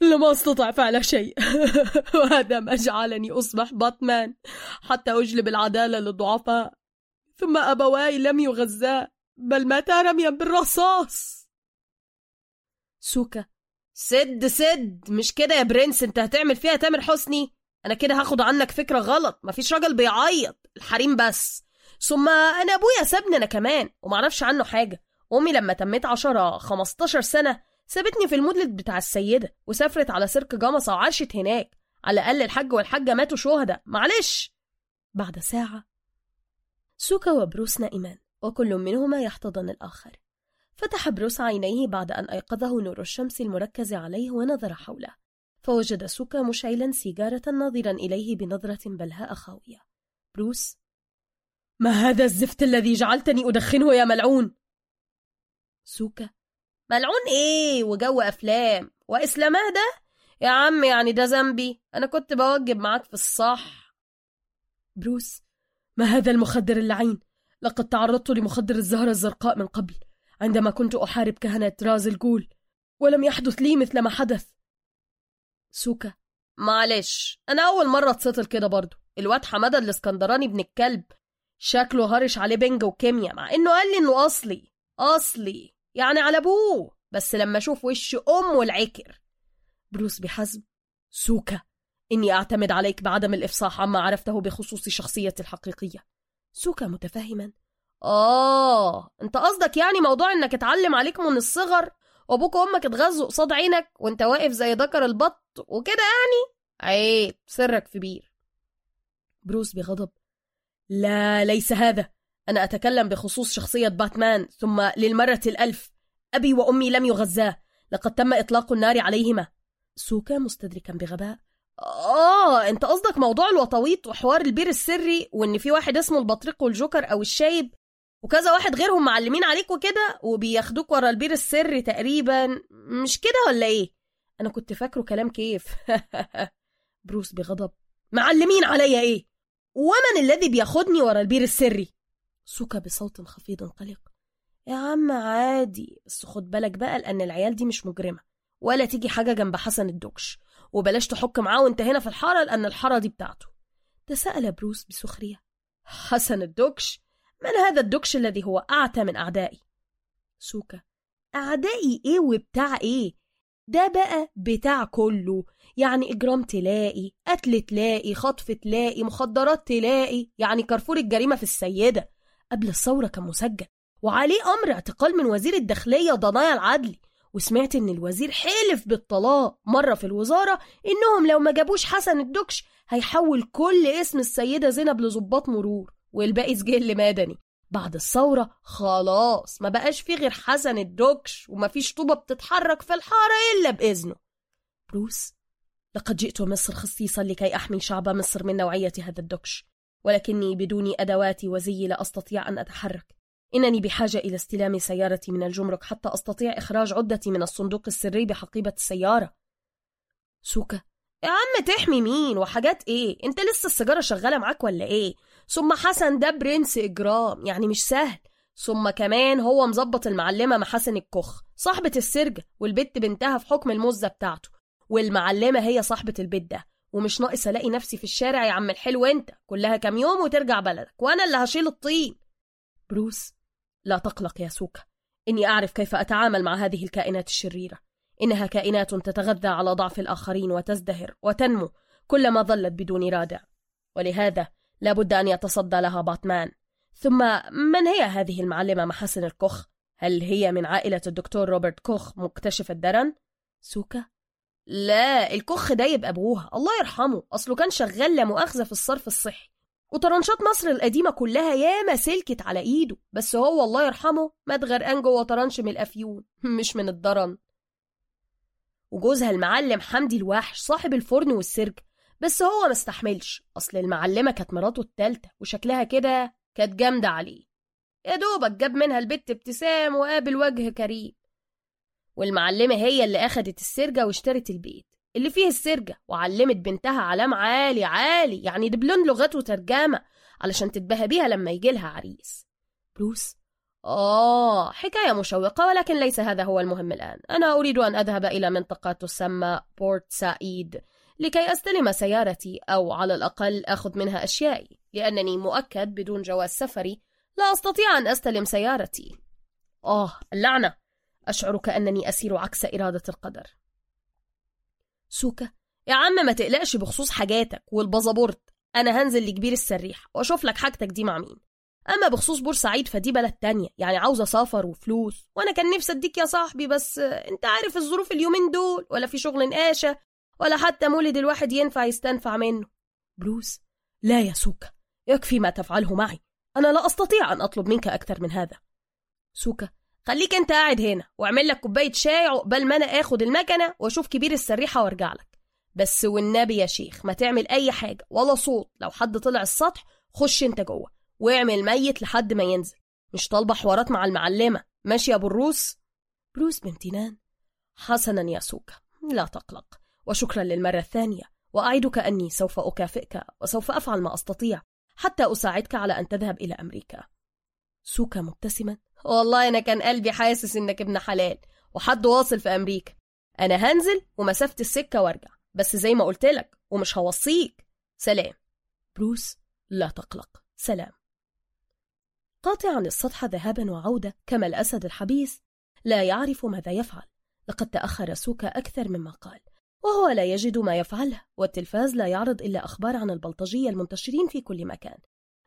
لم أستطع فعل شيء. [laughs] وهذا ما جعلني أصبح باتمان حتى أجلب العدالة للضعفاء. ثم أبواي لم يغزا بل ماتا رميا بالرصاص. سوكا سد سد مش كده يا برنس؟ انت هتعمل فيها تامر حسني؟ أنا كده هاخد عنك فكرة غلط مفيش راجل بيعيط الحريم بس. ثم أنا أبويا سابني أنا كمان ومعرفش عنه حاجة. أمي لما تميت عشرة خمستاشر سنة سابتني في المولد بتاع السيدة وسافرت على سيرك جمصة وعاشت هناك. على الأقل الحاج والحاجة ماتوا شهداء معلش. بعد ساعة سوكا وبروس نائمان وكل منهما يحتضن الآخر. فتح بروس عينيه بعد أن أيقظه نور الشمس المركز عليه ونظر حوله. فوجد سوكا مشعلا سيجارة ناظرا إليه بنظرة بلهاء خاوية. بروس ما هذا الزفت الذي جعلتني أدخنه يا ملعون؟ سوكا ملعون إيه؟ وجو أفلام. وإسلامه ده يا عم يعني ده ذنبي. أنا كنت بوجب معاك في الصح. بروس ما هذا المخدر اللعين؟ لقد تعرضت لمخدر الزهرة الزرقاء من قبل عندما كنت أحارب كهنة راز الجول ولم يحدث لي مثل ما حدث. سوكا. معلش أنا أول مرة اتسطل كده برضو. الواد حمادة الإسكندراني ابن الكلب. شكله هرش عليه بنج وكيمياء مع إنه قال لي إنه أصلي. أصلي. يعني على أبوه. بس لما أشوف وش أمه العكر بروس بحزم. سوكا. إني أعتمد عليك بعدم الإفصاح عما عرفته بخصوص شخصيتي الحقيقية. سوكا متفهما. آه أنت قصدك يعني موضوع إنك اتعلم عليك من الصغر وأبوك وأمك اتغزوا قصاد عينك وأنت واقف زي ذكر البط وكده يعني؟ عيب سرك في بير بروس بغضب. لا ليس هذا. أنا أتكلم بخصوص شخصية باتمان ثم للمرة الألف. أبي وأمي لم يغزا. لقد تم إطلاق النار عليهما. سوكا مستدركا بغباء. آه أنت قصدك موضوع الوطويط وحوار البير السري وإن في واحد اسمه البطريق والجوكر أو الشايب وكذا واحد غيرهم معلمين عليك وكده وبياخدوك ورا البير السري تقريبا مش كده ولا إيه؟ أنا كنت فاكره كلام كيف [laughs] بروس بغضب معلمين عليا إيه؟ ومن الذي بياخدني ورا البير السري؟ سوكا بصوت خفيض قلق يا عم عادي بس خد بالك بقى لأن العيال دي مش مجرمة ولا تيجي حاجة جنب حسن الدكش وبلاش تحك معاه وانت هنا في الحارة لأن الحارة دي بتاعته. تساءل بروس بسخرية. حسن الدكش من هذا الدكش الذي هو أعتى من أعدائي؟ سوكا. أعدائي إيه وبتاع إيه؟ ده بقى بتاع كله. يعني إجرام تلاقي قتل تلاقي خطف تلاقي مخدرات تلاقي يعني كرفور الجريمة في السيدة. قبل الثورة كان مسجل. وعليه أمر اعتقال من وزير الداخلية ضنايا العدلي وسمعت إن الوزير حلف بالطلاق مرة في الوزارة إنهم لو ما جابوش حسن الدكش هيحول كل اسم السيدة زينب لظباط مرور والباقي سجل مدني. بعد الثورة خلاص ما بقاش في غير حسن الدكش وما فيش طوبة بتتحرك في الحارة إلا بإذنه. بروس لقد جئت مصر خصيصا لكي أحمي شعب مصر من نوعية هذا الدكش ولكني بدون أدواتي وزي لا أستطيع أن أتحرك. إنني بحاجة إلى استلام سيارتي من الجمرك حتى أستطيع إخراج عدتي من الصندوق السري بحقيبة السيارة. سوكا يا عم تحمي مين؟ وحاجات إيه؟ أنت لسه السيجارة شغالة معاك ولا إيه؟ ثم حسن ده برنس إجرام يعني مش سهل. ثم كمان هو مظبط المعلمة محاسن الكخ صاحبة السرجة والبت بنتها في حكم المزة بتاعته. والمعلمة هي صاحبة البيت ده. ومش ناقص ألاقي نفسي في الشارع يا عم الحلو أنت. كلها كام يوم وترجع بلدك وأنا اللي هشيل الطين. بروس لا تقلق يا سوكا. إني أعرف كيف أتعامل مع هذه الكائنات الشريرة. إنها كائنات تتغذى على ضعف الآخرين وتزدهر وتنمو كلما ظلت بدون رادع ولهذا لا بد أن يتصدى لها باتمان. ثم من هي هذه المعلمة محاسن الكخ؟ هل هي من عائلة الدكتور روبرت كوخ مكتشف الدرن؟ سوكا؟ لا الكخ ده يبقى أبوها. الله يرحمه. أصله كان شغال لا مؤاخذة في الصرف الصحي. وطرنشات مصر القديمة كلها ياما سلكت على إيده بس هو الله يرحمه مات غرقان جوه طرنش من الأفيون مش من الضرن. وجوزها المعلم حمدي الوحش صاحب الفرن والسرج بس هو ما استحملش. أصل المعلمة كانت مراته التالتة وشكلها كده كانت جامدة عليه. يا دوبك جاب منها البت ابتسام وقابل وجه كريم. والمعلمة هي اللي أخدت السرجة واشترت البيت. اللي فيه السرجة وعلمت بنتها علام عالي عالي. يعني دبلون لغات وترجمة علشان تتباهى بيها لما يجي لها عريس. بروس؟ آه حكاية مشوقة ولكن ليس هذا هو المهم الآن. أنا أريد أن أذهب إلى منطقة تسمى بورت سعيد لكي أستلم سيارتي أو على الأقل أخذ منها أشيائي. لأنني مؤكد بدون جواز سفري لا أستطيع أن أستلم سيارتي. آه اللعنة. أشعر كأنني أسير عكس إرادة القدر. سوكا يا عم ما تقلقش بخصوص حاجاتك والبازابورت أنا هنزل لكبير السريح وأشوف لك حاجتك دي مع مين. أما بخصوص بورسعيد فدي بلد تانية يعني عاوزة سفر وفلوس وأنا كان نفسي أديك يا صاحبي بس أنت عارف الظروف اليومين دول ولا في شغل نقاشة ولا حتى مولد الواحد ينفع يستنفع منه. بروس لا يا سوكا يكفي ما تفعله معي. أنا لا أستطيع أن أطلب منك أكثر من هذا. سوكا خليك أنت قاعد هنا وأعمل لك كوباية شاي عقبال ما أنا آخد المكنة وأشوف كبير السريحة وأرجع لك. بس والنبي يا شيخ ما تعمل أي حاجة ولا صوت. لو حد طلع السطح خش أنت جوه واعمل ميت لحد ما ينزل. مش طالبة حوارات مع المعلمة. ماشي يا أبو الروس؟ بروس بامتنان حسنا يا سوكا لا تقلق. وشكرا للمرة الثانية. وأعدك أني سوف أكافئك وسوف أفعل ما أستطيع. حتى أساعدك على أن تذهب إلى أمريكا. سوكا مبتسما. والله أنا كان قلبي حاسس إنك ابن حلال وحد واصل في أمريكا. أنا هنزل ومسافة السكة وأرجع بس زي ما قلت لك ومش هوصيك. سلام. بروس لا تقلق. سلام. قاطعا السطح ذهابا وعودة كما الأسد الحبيس لا يعرف ماذا يفعل. لقد تأخر سوكا أكثر مما قال وهو لا يجد ما يفعله والتلفاز لا يعرض إلا أخبار عن البلطجية المنتشرين في كل مكان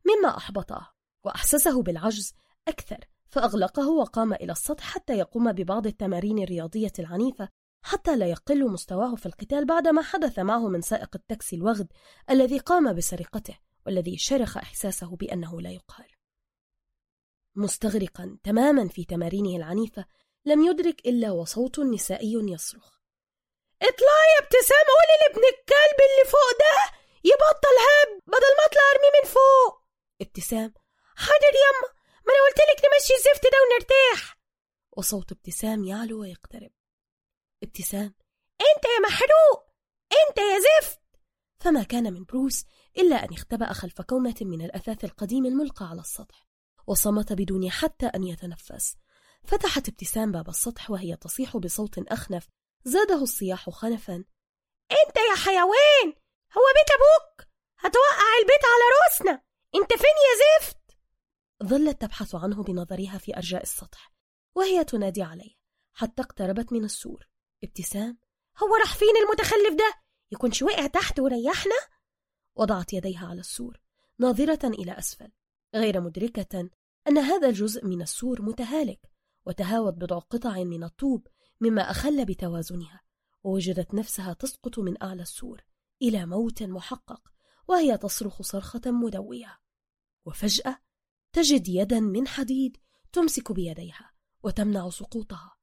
مما أحبطه. وأحسسه بالعجز أكثر فأغلقه وقام إلى السطح حتى يقوم ببعض التمارين الرياضية العنيفة حتى لا يقل مستواه في القتال بعد ما حدث معه من سائق التاكسي الوغد الذي قام بسرقته والذي شرخ إحساسه بأنه لا يقهر مستغرقا تماما في تمارينه العنيفة لم يدرك إلا وصوت نسائي يصرخ. اطلعي يا ابتسام قولي لابن الكلب اللي فوق ده يبطل هب بدل ما اطلع ارمي من فوق. ابتسام حاضر يما ما أنا قلت لك نمشي الزفت ده ونرتاح. وصوت ابتسام يعلو ويقترب. ابتسام أنت يا محروق! أنت يا زفت! فما كان من بروس إلا أن اختبأ خلف كومة من الأثاث القديم الملقى على السطح وصمت بدون حتى أن يتنفس. فتحت ابتسام باب السطح وهي تصيح بصوت أخنف زاده الصياح خنفا. أنت يا حيوان! هو بيت أبوك! هتوقع البيت على روسنا انت فين يا زفت! ظلت تبحث عنه بنظرها في أرجاء السطح وهي تنادي عليه حتى اقتربت من السور. ابتسام هو راح فين المتخلف ده؟ يكونش وقع تحت وريحنا؟ وضعت يديها على السور ناظرة إلى أسفل غير مدركة أن هذا الجزء من السور متهالك وتهاوت بضع قطع من الطوب مما أخل بتوازنها ووجدت نفسها تسقط من أعلى السور إلى موت محقق وهي تصرخ صرخة مدوية. وفجأة تجد يدا من حديد تمسك بيديها وتمنع سقوطها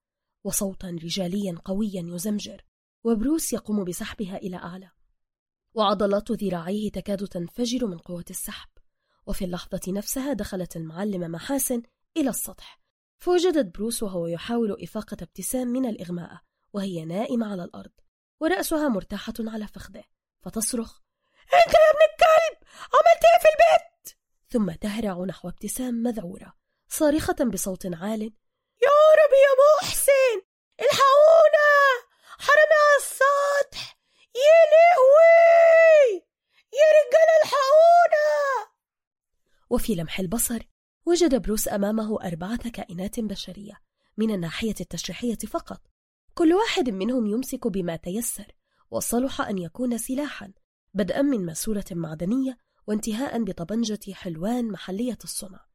وصوتا رجاليا قويا يزمجر وبروس يقوم بسحبها إلى أعلى. وعضلات ذراعيه تكاد تنفجر من قوة السحب. وفي اللحظة نفسها دخلت المعلمة محاسن إلى السطح. فوجدت بروس وهو يحاول إفاقة ابتسام من الإغماء وهي نائمة على الأرض ورأسها مرتاحة على فخذه فتصرخ أنت يا ابن الكلب! عملت إيه في البيت؟ ثم تهرع نحو ابتسام مذعورة صارخة بصوت عال. يا رب يا محسن الحقونا! حرامي على السطح! يا لهوي يا رجال الحقونا! وفي لمح البصر وجد بروس أمامه أربعة كائنات بشرية من الناحية التشريحية فقط. كل واحد منهم يمسك بما تيسر وصلح أن يكون سلاحا بدءا من ماسورة معدنية وانتهاء بطبنجة حلوان محلية الصنع.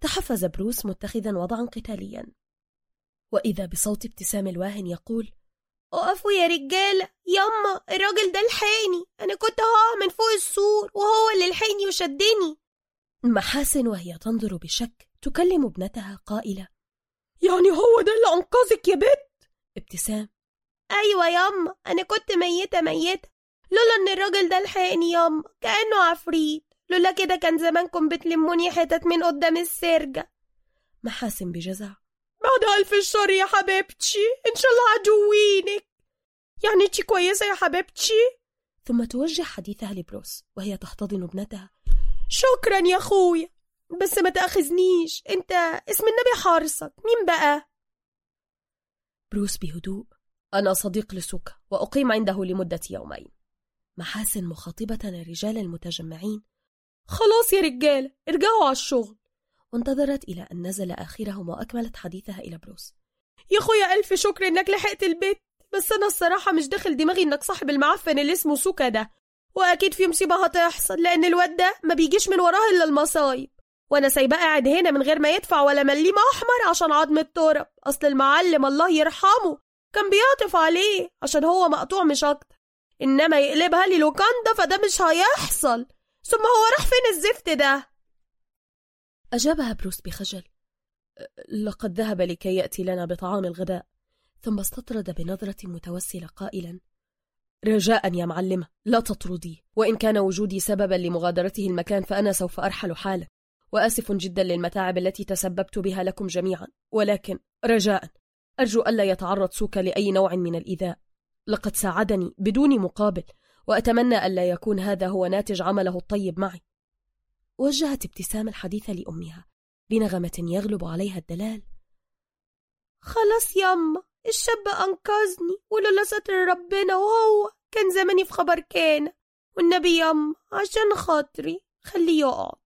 تحفز بروس متخذا وضعا قتاليا. وإذا بصوت ابتسام الواهن يقول اقفوا يا رجالة يما الراجل ده لحقني أنا كنت هقع من فوق السور وهو اللي لحقني وشدني. محاسن وهي تنظر بشك تكلم ابنتها قائلة يعني هو ده اللي أنقذك يا بت؟ ابتسام. أيوة يما أنا كنت ميتة ميتة. لولا إن الراجل ده لحقني يما كأنه عفريت. لولا كده كان زمانكم بتلموني حتت من قدام السرجة. محاسن بجزع بعد ألف الشر يا حبيبتي إن شاء الله عدوينك يعني انتي كويسة يا حبيبتي؟ ثم توجه حديثها لبروس وهي تحتضن ابنتها. شكرا يا أخويا بس ما تأخذنيش. انت اسم النبي حارسك. مين بقى؟ بروس بهدوء. أنا صديق لسوكا وأقيم عنده لمدة يومين. محاسن مخاطبة الرجال المتجمعين. خلاص يا رجالة ارجعوا على الشغل. وانتظرت إلى أن نزل آخرهم وأكملت حديثها إلى بروس. يا أخويا ألف شكر إنك لحقت البيت. بس أنا الصراحة مش داخل دماغي إنك صاحب المعفن اللي اسمه سوكا ده. وأكيد في مصيبة هتحصل لأن الواد ده ما بيجيش من وراه إلا المصايب. وأنا سايباه قاعد هنا من غير ما يدفع ولا مليم أحمر عشان عظم الترب. أصل المعلم الله يرحمه كان بيعطف عليه عشان هو مقطوع مش أكتر. إنما يقلبها لي لوكاندا فده مش هيحصل. ثم هو راح فين الزفت ده؟ أجابها بروس بخجل. لقد ذهب لكي يأتي لنا بطعام الغداء. ثم استطرد بنظرة متوسلة قائلا. رجاء يا معلمة لا تطرديه وإن كان وجودي سببا لمغادرته المكان فأنا سوف أرحل حالا. وآسف جدا للمتاعب التي تسببت بها لكم جميعا. ولكن رجاء أرجو ألا يتعرض سوكا لأي نوع من الإيذاء. لقد ساعدني بدون مقابل وأتمنى الا يكون هذا هو ناتج عمله الطيب معي. وجهت ابتسام الحديث لأمها بنغمة يغلب عليها الدلال. خلاص يما الشاب أنقذني ولولا ستر ربنا وهو كان زماني في خبر كان. والنبي يما عشان خاطري خليه يقعد.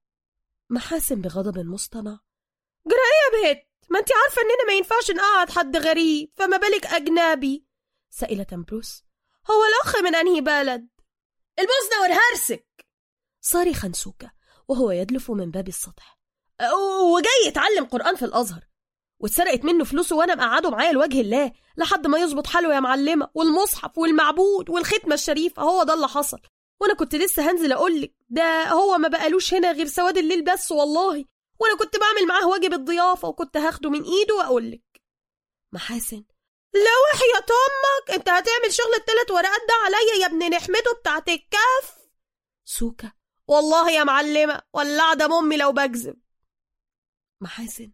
محاسن بغضب مصطنع. جرى إيه يا بهت ما انت عارفة إننا ما ينفعش نقعد حد غريب فما بالك أجنبي؟ سائلة بروس. هو الأخ من أنهي بلد؟ البوسنة والهرسك. صارخا سوكا وهو يدلف من باب السطح. وجاي يتعلم قرآن في الأزهر. واتسرقت منه فلوسه وأنا مقعده معايا لوجه الله لحد ما يظبط حاله يا معلمة. والمصحف والمعبود والختمة الشريفة هو ده اللي حصل. وأنا كنت لسه هنزل أقول لك ده هو ما بقالوش هنا غير سواد الليل بس والله. وأنا كنت بعمل معاه واجب الضيافة وكنت هاخده من إيده وأقول لك. محاسن لو وحياة أمك أنت هتعمل شغل التلات ورقات ده عليا يا ابن نحمده بتاعت الكف سوكا. والله يا معلمة ولع دم أمي لو بكذب. محاسن.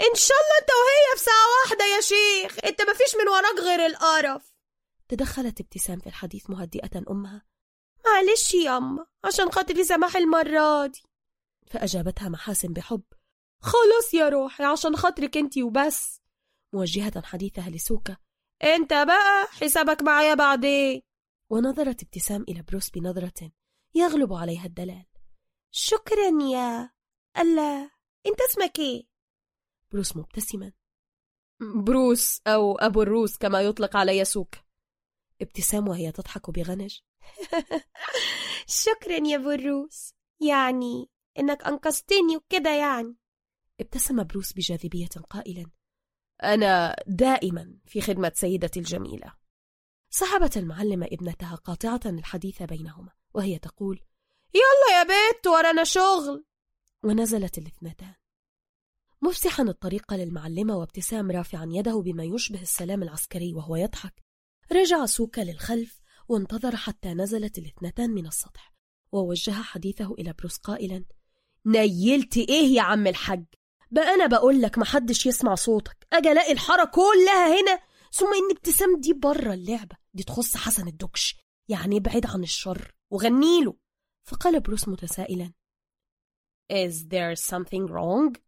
إن شاء الله أنت وهي في ساعة واحدة يا شيخ. أنت مفيش من وراك غير القرف. تدخلت ابتسام في الحديث مهدئة أمها. معلش ياما عشان خاطري سماح المرة دي. فأجابتها محاسن بحب. خلاص يا روحي عشان خاطرك أنتي وبس. موجهة حديثها لسوكا. أنت بقى حسابك معايا بعدين. ونظرت ابتسام إلى بروس بنظرة يغلب عليها الدلال. شكرا يا الله. أنت اسمك إيه؟ بروس مبتسما. بروس أو أبو الروس كما يطلق علي سوكا ابتسام وهي تضحك بغنج. [laughs] شكرا يا بروس يعني إنك أنقذتني وكده يعني. ابتسم بروس بجاذبية قائلا. أنا دائما في خدمة سيدتي الجميلة. سحبت المعلمة ابنتها قاطعة الحديث بينهما وهي تقول يلا يا بيت ورانا شغل. ونزلت الاثنتان. مفسحا الطريق للمعلمة وابتسام رافعا يده بما يشبه السلام العسكري وهو يضحك. رجع سوكا للخلف وانتظر حتى نزلت الاثنتان من السطح ووجه حديثه إلى بروس قائلا نيلت إيه يا عم الحاج؟ بقى أنا بقول لك محدش يسمع صوتك. أجي ألاقي الحارة كلها هنا؟ ثم إن ابتسام دي بره اللعبة. دي تخص حسن الدكش. يعني ابعد عن الشر. وغنيله فقال بروس متسائلا. Is there something wrong؟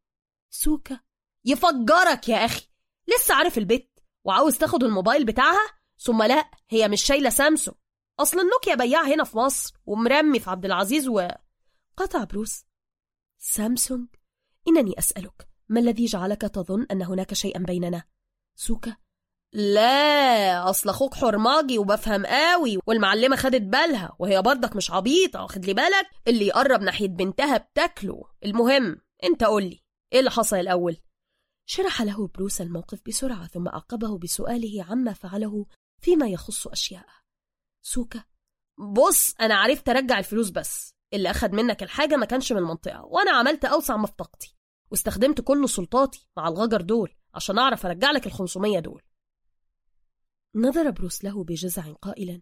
سوكا. يفجرك يا أخي. لسه عارف البيت وعاوز تاخد الموبايل بتاعها؟ ثم لا. هي مش شايلة سامسونج. أصل النوكيا بياع هنا في مصر. ومرمي في عبد العزيز و قطع بروس. سامسونج؟ إنني أسألك ما الذي جعلك تظن أن هناك شيئا بيننا؟ سوكا. لا أصل أخوك حرماجي وبفهم قوي والمعلمة خدت بالها وهي برضك مش عبيطة واخد لي بالك؟ اللي يقرب ناحية بنتها بتاكله. المهم أنت قولي إيه اللي حصل الأول؟ شرح له بروس الموقف بسرعة ثم أعقبه بسؤاله عما فعله فيما يخص أشياء سوكا. بص أنا عرفت أرجع الفلوس بس. اللي أخد منك الحاجة ما كانش من المنطقة وأنا عملت أوسع ما في طاقتي واستخدمت كل سلطاتي مع الغجر دول عشان أعرف أرجع لك الخمسمية دول. نظر بروس له بجزع قائلا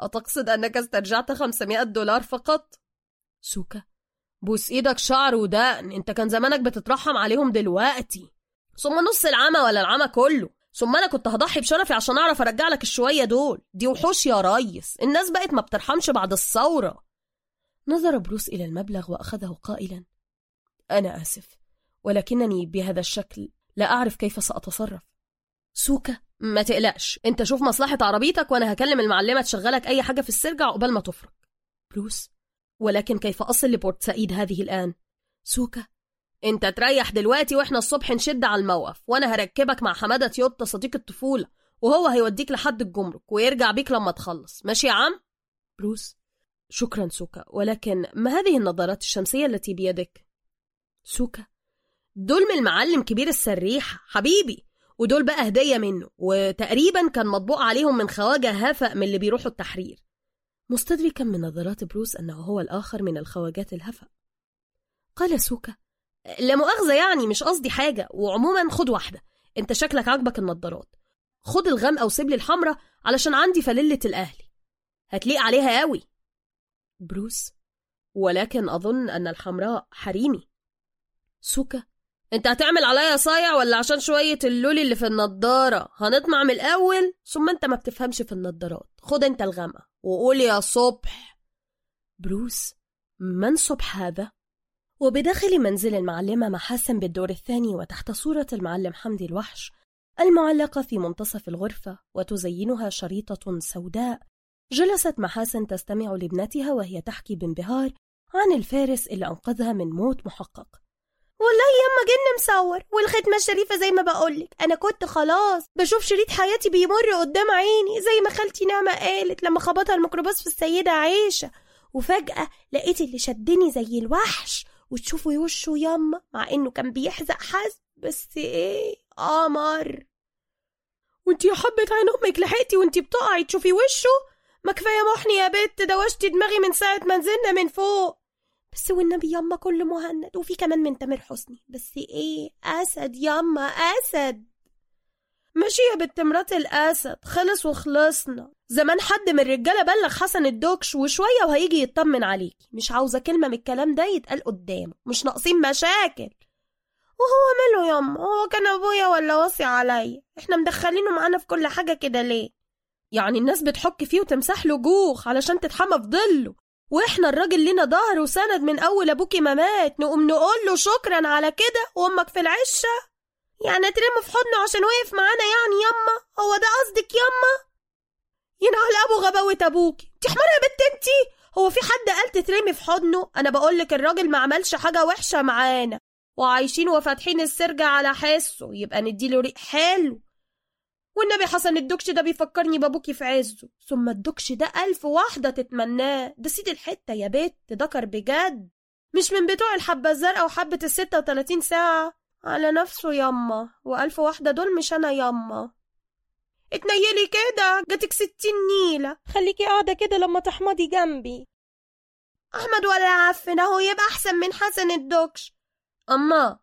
أتقصد أنك استرجعت خمسمائة دولار فقط؟ سوكا بوس إيدك شعر ودقن أنت كان زمانك بتترحم عليهم دلوقتي. ثم نص العمى ولا العمى كله ثم أنا كنت هضحي بشرفي عشان أعرف أرجع لك الشوية دول. دي وحوش يا ريس الناس بقت ما بترحمش بعد الثورة. نظر بروس إلى المبلغ وأخذه قائلا. أنا آسف ولكنني بهذا الشكل لا أعرف كيف سأتصرف. سوكا ما تقلقش أنت شوف مصلحة عربيتك وأنا هكلم المعلمة تشغلك أي حاجة في السيرك قبل ما تفرج. بروس ولكن كيف أصل لبورت سعيد هذه الآن؟ سوكا أنت تريح دلوقتي وإحنا الصبح نشد على الموقف وأنا هركبك مع حمادة يوتا صديق الطفولة وهو هيوديك لحد الجمرك ويرجع بيك لما تخلص. ماشي يا عم؟ بروس شكرا سوكا. ولكن ما هذه النظارات الشمسية التي بيدك؟ سوكا دول من المعلم كبير السريحة حبيبي. ودول بقى هدية منه وتقريبا كان مطبوع عليهم من خواجة هفق من اللي بيروحوا التحرير. مستدركا من نظرات بروس أنه هو الآخر من الخواجات الهفق قال سوكا لا مؤاخذة يعني مش قصدي حاجة. وعموما خد واحدة. أنت شكلك عاجبك النضارات خد الغامقة وسيب لي الحمرة علشان عندي فللة الأهلي. هتليق عليها قوي بروس. ولكن أظن أن الحمراء حريمي. سوكا أنت هتعمل عليا صايع ولا عشان شوية اللولي اللي في النضارة؟ هنطمع من الأول ثم أنت ما بتفهمش في النضارات. خد أنت الغامقة وقول يا صبح. بروس من صبح هذا؟ وبداخل منزل المعلمة محاسن بالدور الثاني وتحت صورة المعلم حمدي الوحش المعلقة في منتصف الغرفة وتزينها شريطة سوداء جلست محاسن تستمع لابنتها وهي تحكي بانبهار عن الفارس اللي أنقذها من موت محقق. والله ياما جن مصور والختمة الشريفة زي ما بقولك أنا كنت خلاص بشوف شريط حياتي بيمر قدام عيني زي ما خالتي نعمة قالت لما خبطها الميكروباص في السيدة عيشة وفجأة لقيت اللي شدني زي الوحش وتشوفي وشه ياما مع إنه كان بيحزق حزب بس إيه قمر. وأنتي يا حبة عين أمك لحقتي وأنتي بتقعي تشوفي وشه ما كفاية محني يا بت دوشتي دماغي من ساعة ما نزلنا من فوق. بس والنبي ياما كله مهند وفي كمان من تامر حسني. بس إيه؟ أسد ياما أسد. ماشي يا بنت مرات الأسد خلص وخلصنا. زمان حد من الرجالة بلغ حسن الدوكش وشوية وهيجي يطمن عليكي. مش عاوزة كلمة من الكلام ده يتقال قدامه. مش ناقصين مشاكل. وهو ماله ياما؟ هو كان أبويا ولا واصي عليا؟ إحنا مدخلينه معانا في كل حاجة كده ليه؟ يعني الناس بتحك فيه وتمسح له جوخ علشان تتحمى في ظله. وإحنا الراجل لينا ظهر وسند من أول ابوكي ما مات. نقوم نقول له شكرا على كده وأمك في العشة. يعني ترمي في حضنه عشان وقف معانا يعني ياما؟ هو ده قصدك ياما؟ ينعل أبو غباوة ابوكي انت حمار يا بنت انتي هو في حد قال تترمي في حضنه؟ أنا بقولك الراجل ما عملش حاجة وحشة معانا. وعايشين وفاتحين السرجة على حسه يبقى نديله ريق حلو. والنبي حسن الدكش ده بيفكرني بابوكي في عزه. ثم الدكش ده ألف واحدة تتمناه. ده سيد الحتة يا بت ذكر بجد. مش من بتوع الحبة الزرقاء وحبة الستة وتلاتين ساعة. على نفسه ياما وألف واحدة دول مش أنا ياما. اتنيلي كده جاتك ستين نيلة. خليكي قاعدة كده لما تحمضي جنبي. أحمد ولا عفن أهو يبقى أحسن من حسن الدكش. أما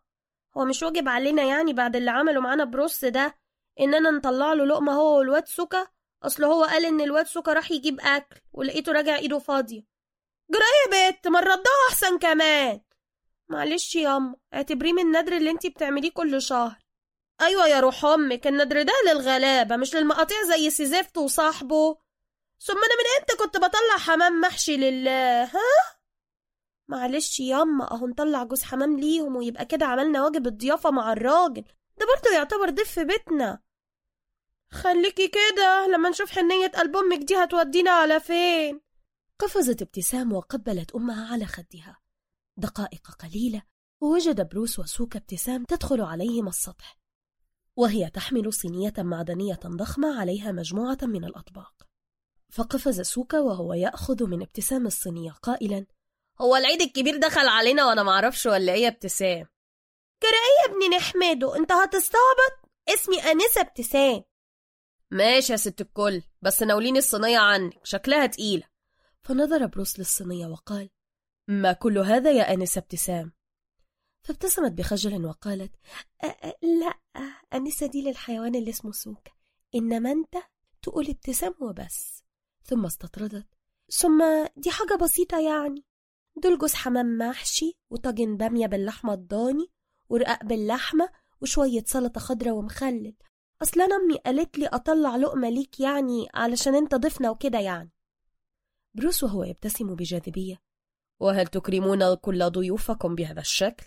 هو مش واجب علينا يعني بعد اللي عمله معانا بروس ده؟ إننا نطلع له لقمة هو والواد سكا أصل هو قال إن الواد سكا راح يجيب أكل ولقيته راجع إيده فاضية. جرى يا بت ما نردها أحسن كمان. معلش ياما اعتبريه من الندر اللي أنتي بتعمليه كل شهر. أيوة يا روح أمك الندر ده للغلابة مش للمقاطيع زي سي زفت وصاحبه. ثم أنا من إمتى كنت بطلع حمام محشي لله؟ ها؟ معلش ياما أهو نطلع جوز حمام ليهم ويبقى كده عملنا واجب الضيافة مع الراجل. ده برضه يعتبر ضيف في بيتنا. خليكي كده لما نشوف حنية قلب أمك دي هتودينا على فين؟ قفزت ابتسام وقبلت أمها على خدها. دقائق قليلة ووجد بروس وسوكا ابتسام تدخل عليهما السطح وهي تحمل صينية معدنية ضخمة عليها مجموعة من الأطباق. فقفز سوكا وهو يأخذ من ابتسام الصينية قائلا هو العيد الكبير دخل علينا وأنا معرفش ولا إيه ابتسام؟ كرأي يا ابني نحمده أنت هتستعبط؟ اسمي أنسة ابتسام. ماشي يا ست الكل بس ناوليني الصينية عنك شكلها تقيلة فنظر بروس للصينية وقال ما كل هذا يا أنسة ابتسام؟ فابتسمت بخجل وقالت أ -أ لا أنسة دي للحيوان اللي اسمه سوكا إنما أنت تقول ابتسام وبس. ثم استطردت ثم دي حاجة بسيطة يعني. دول جوز حمام محشي وطاجن بامية باللحمة الضاني ورقاق باللحمة وشوية سلطة خضرة ومخلل. أصل أنا أمي قالت لي أطلع لقمة ليك يعني علشان أنت ضيفنا وكده يعني. بروس وهو يبتسم بجاذبية. وهل تكرمون كل ضيوفكم بهذا الشكل؟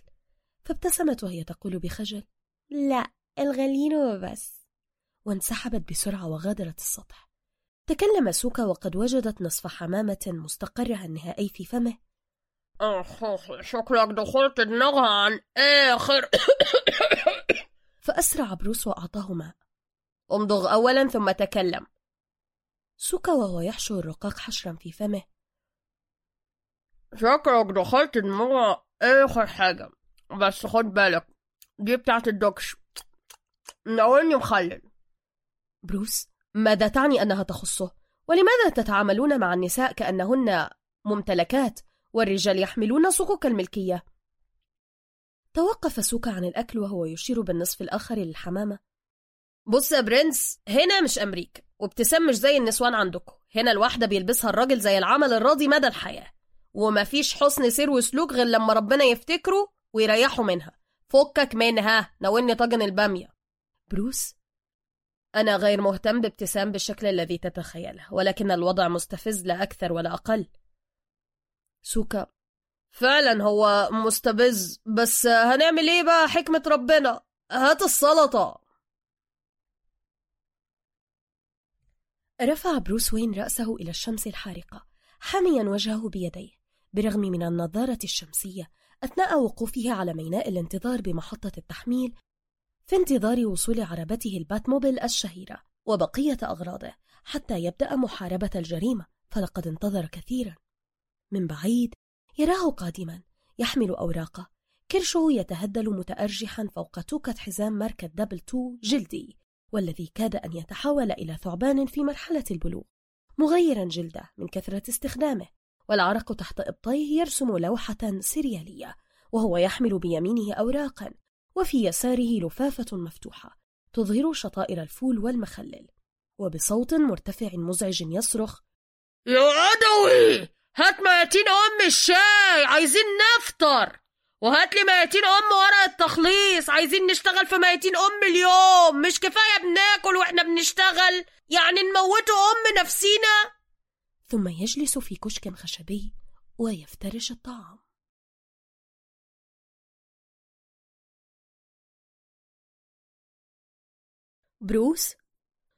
فابتسمت وهي تقول بخجل. لا الغالين وبس وانسحبت بسرعة وغادرت السطح. تكلم سوكا وقد وجدت نصف حمامة مستقرها النهائي في فمه. شكلك دخلت دماغها عن آخر. فأسرع بروس وأعطاه ماء امضغ أولا ثم تكلم. سوكا وهو يحشو الرقاق حشرا في فمه. شكلك دخلت دماغها آخر حاجة. بس خد بالك دي بتاعت الدكش. ناولني مخلل بروس ماذا تعني أنها تخصه؟ ولماذا تتعاملون مع النساء كأنهن ممتلكات؟ والرجال يحملون صكوك الملكية؟ توقف سوكا عن الأكل وهو يشير بالنصف الآخر للحمامة. بص يا برنس هنا مش أمريكا وابتسام مش زي النسوان عندكم. هنا الواحدة بيلبسها الراجل زي العمل الراضي مدى الحياة. ومفيش حسن سير وسلوك غير لما ربنا يفتكره ويريحوا منها. فكك منها ناولني طاجن البامية. بروس؟ أنا غير مهتم بابتسام بالشكل الذي تتخيله ولكن الوضع مستفز لا أكثر ولا أقل. سوكا فعلا هو مستبز بس هنعمل إيه بقى؟ حكمة ربنا. هات السلطة. رفع بروس وين رأسه إلى الشمس الحارقة حاميا وجهه بيديه برغم من النظارة الشمسية أثناء وقوفه على ميناء الانتظار بمحطة التحميل في انتظار وصول عربته الباتموبيل الشهيرة وبقية أغراضه حتى يبدأ محاربة الجريمة فلقد انتظر كثيرا. من بعيد يراه قادما يحمل أوراقه. كرشه يتهدل متأرجحا فوق توكة حزام ماركة دبل تو جلدي والذي كاد أن يتحول إلى ثعبان في مرحلة البلوغ. مغيرا جلده من كثرة استخدامه والعرق تحت إبطيه يرسم لوحة سريالية وهو يحمل بيمينه أوراقا وفي يساره لفافة مفتوحة تظهر شطائر الفول والمخلل. وبصوت مرتفع مزعج يصرخ يا عدوي! هات ميتين أم الشاي عايزين نفطر. وهات لي ميتين أم ورق التخليص عايزين نشتغل في ميتين أم اليوم. مش كفاية بناكل وإحنا بنشتغل. يعني نموتوا أم نفسينا. ثم يجلس في كشك خشبي ويفترش الطعام. بروس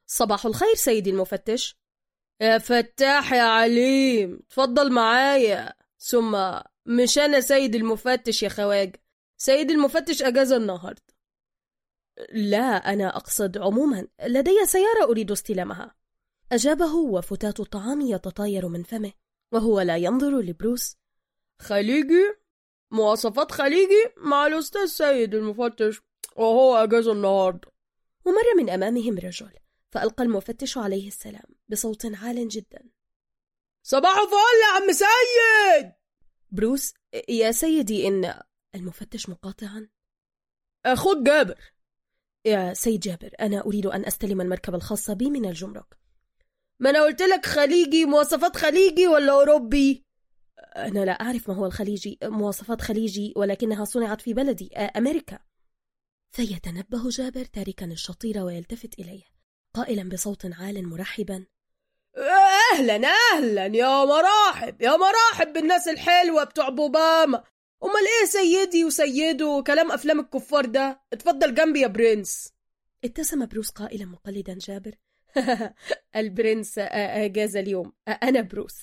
صباح الخير سيدي المفتش. يا فتاح يا عليم تفضل معايا. ثم مش أنا سيد المفتش يا خواجة؟ سيد المفتش أجازة النهاردة لا أنا أقصد عموما لدي سيارة أريد استلامها. أجابه وفتات الطعام يتطاير من فمه وهو لا ينظر لبروس. خليجي؟ مواصفات خليجي مع الأستاذ سيد المفتش وهو أجازة النهاردة ومر من أمامهم رجل. فألقى المفتش عليه السلام بصوت عال جدا. صباح الفل يا عم سيد! بروس يا سيدي إن المفتش مقاطعا. أخوك جابر. يا سيد جابر أنا أريد أن أستلم المركبة الخاصة بي من الجمرك. ما أنا قلت لك خليجي مواصفات خليجي ولا أوروبي؟ أنا لا أعرف ما هو الخليجي مواصفات خليجي ولكنها صنعت في بلدي أمريكا. فيتنبه جابر تاركا الشطائر ويلتفت إليه. قائلا بصوت عال مرحبا. أهلا أهلا يا مراحب يا مراحب بالناس الحلوة بتوع أوباما أمال إيه سيدي وسيده وكلام أفلام الكفار ده؟ اتفضل جنبي يا برنس. ابتسم بروس قائلا مقلدا جابر. [laughs] البرنس إجازة اليوم. أنا بروس.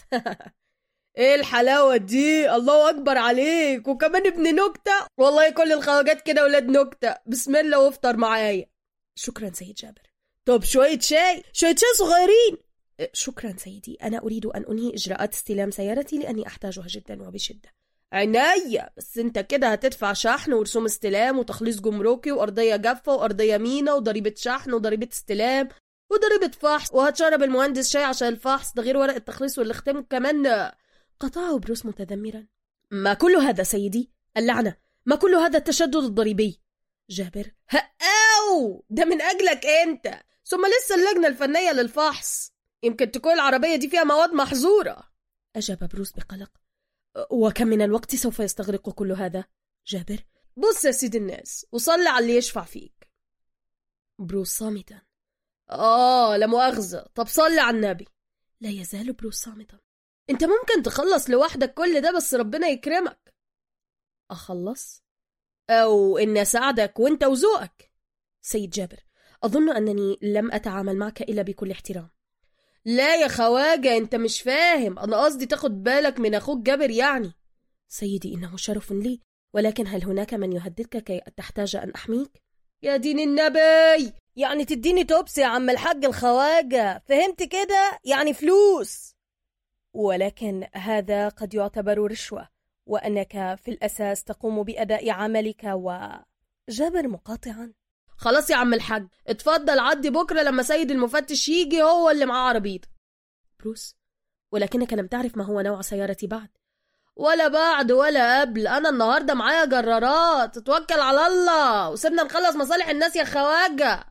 [laughs] إيه الحلاوة دي؟ الله أكبر عليك. وكمان ابن نكتة. والله كل الخواجات كده ولاد نكتة. بسم الله وافطر معايا. شكرا سيد جابر. طب شوية شاي شوية شاي صغيرين. شكرا سيدي. أنا أريد أن أنهي إجراءات استلام سيارتي لأني أحتاجها جدا وبشدة. عناية بس أنت كده هتدفع شحن ورسوم استلام وتخليص جمركي وأرضية جافة وأرضية مينا وضريبة شحن وضريبة استلام وضريبة فحص وهتشرب المهندس شاي عشان الفحص ده غير ورق التخليص والختام كمان. قطعه بروس متذمرا. ما كل هذا سيدي اللعنة! ما كل هذا التشدد الضريبي! جابر أو ده من أجلك أنت! ثم لسه اللجنة الفنية للفحص. يمكن تكون العربية دي فيها مواد محظورة. أجاب بروس بقلق. وكم من الوقت سوف يستغرق كل هذا؟ جابر. بص يا سيد الناس وصلي على اللي يشفع فيك. بروس صامتا. آه لا مؤاخذة. طب صلي على النبي. لا يزال بروس صامتا. أنت ممكن تخلص لوحدك كل ده بس ربنا يكرمك. أخلص؟ أو إني أساعدك وأنت وذوقك. سيد جابر. أظن أنني لم أتعامل معك إلا بكل احترام. لا يا خواجة أنت مش فاهم. أنا قصدي تاخد بالك من أخوك جابر يعني. سيدي إنه شرف لي ولكن هل هناك من يهددك كي تحتاج أن أحميك؟ يا دين النبي! يعني تديني توبس يا عم الحاج الخواجة. فهمت كده؟ يعني فلوس. ولكن هذا قد يعتبر رشوة وأنك في الأساس تقوم بأداء عملك و جابر مقاطعا. خلاص يا عم الحاج اتفضل عدي بكرة لما سيد المفتش يجي هو اللي معاه عربيته بروس ولكنك لم تعرف ما هو نوع سيارتي بعد. ولا بعد ولا قبل أنا النهارده معايا جرارات اتوكل على الله وسيبنا نخلص مصالح الناس يا خواجة.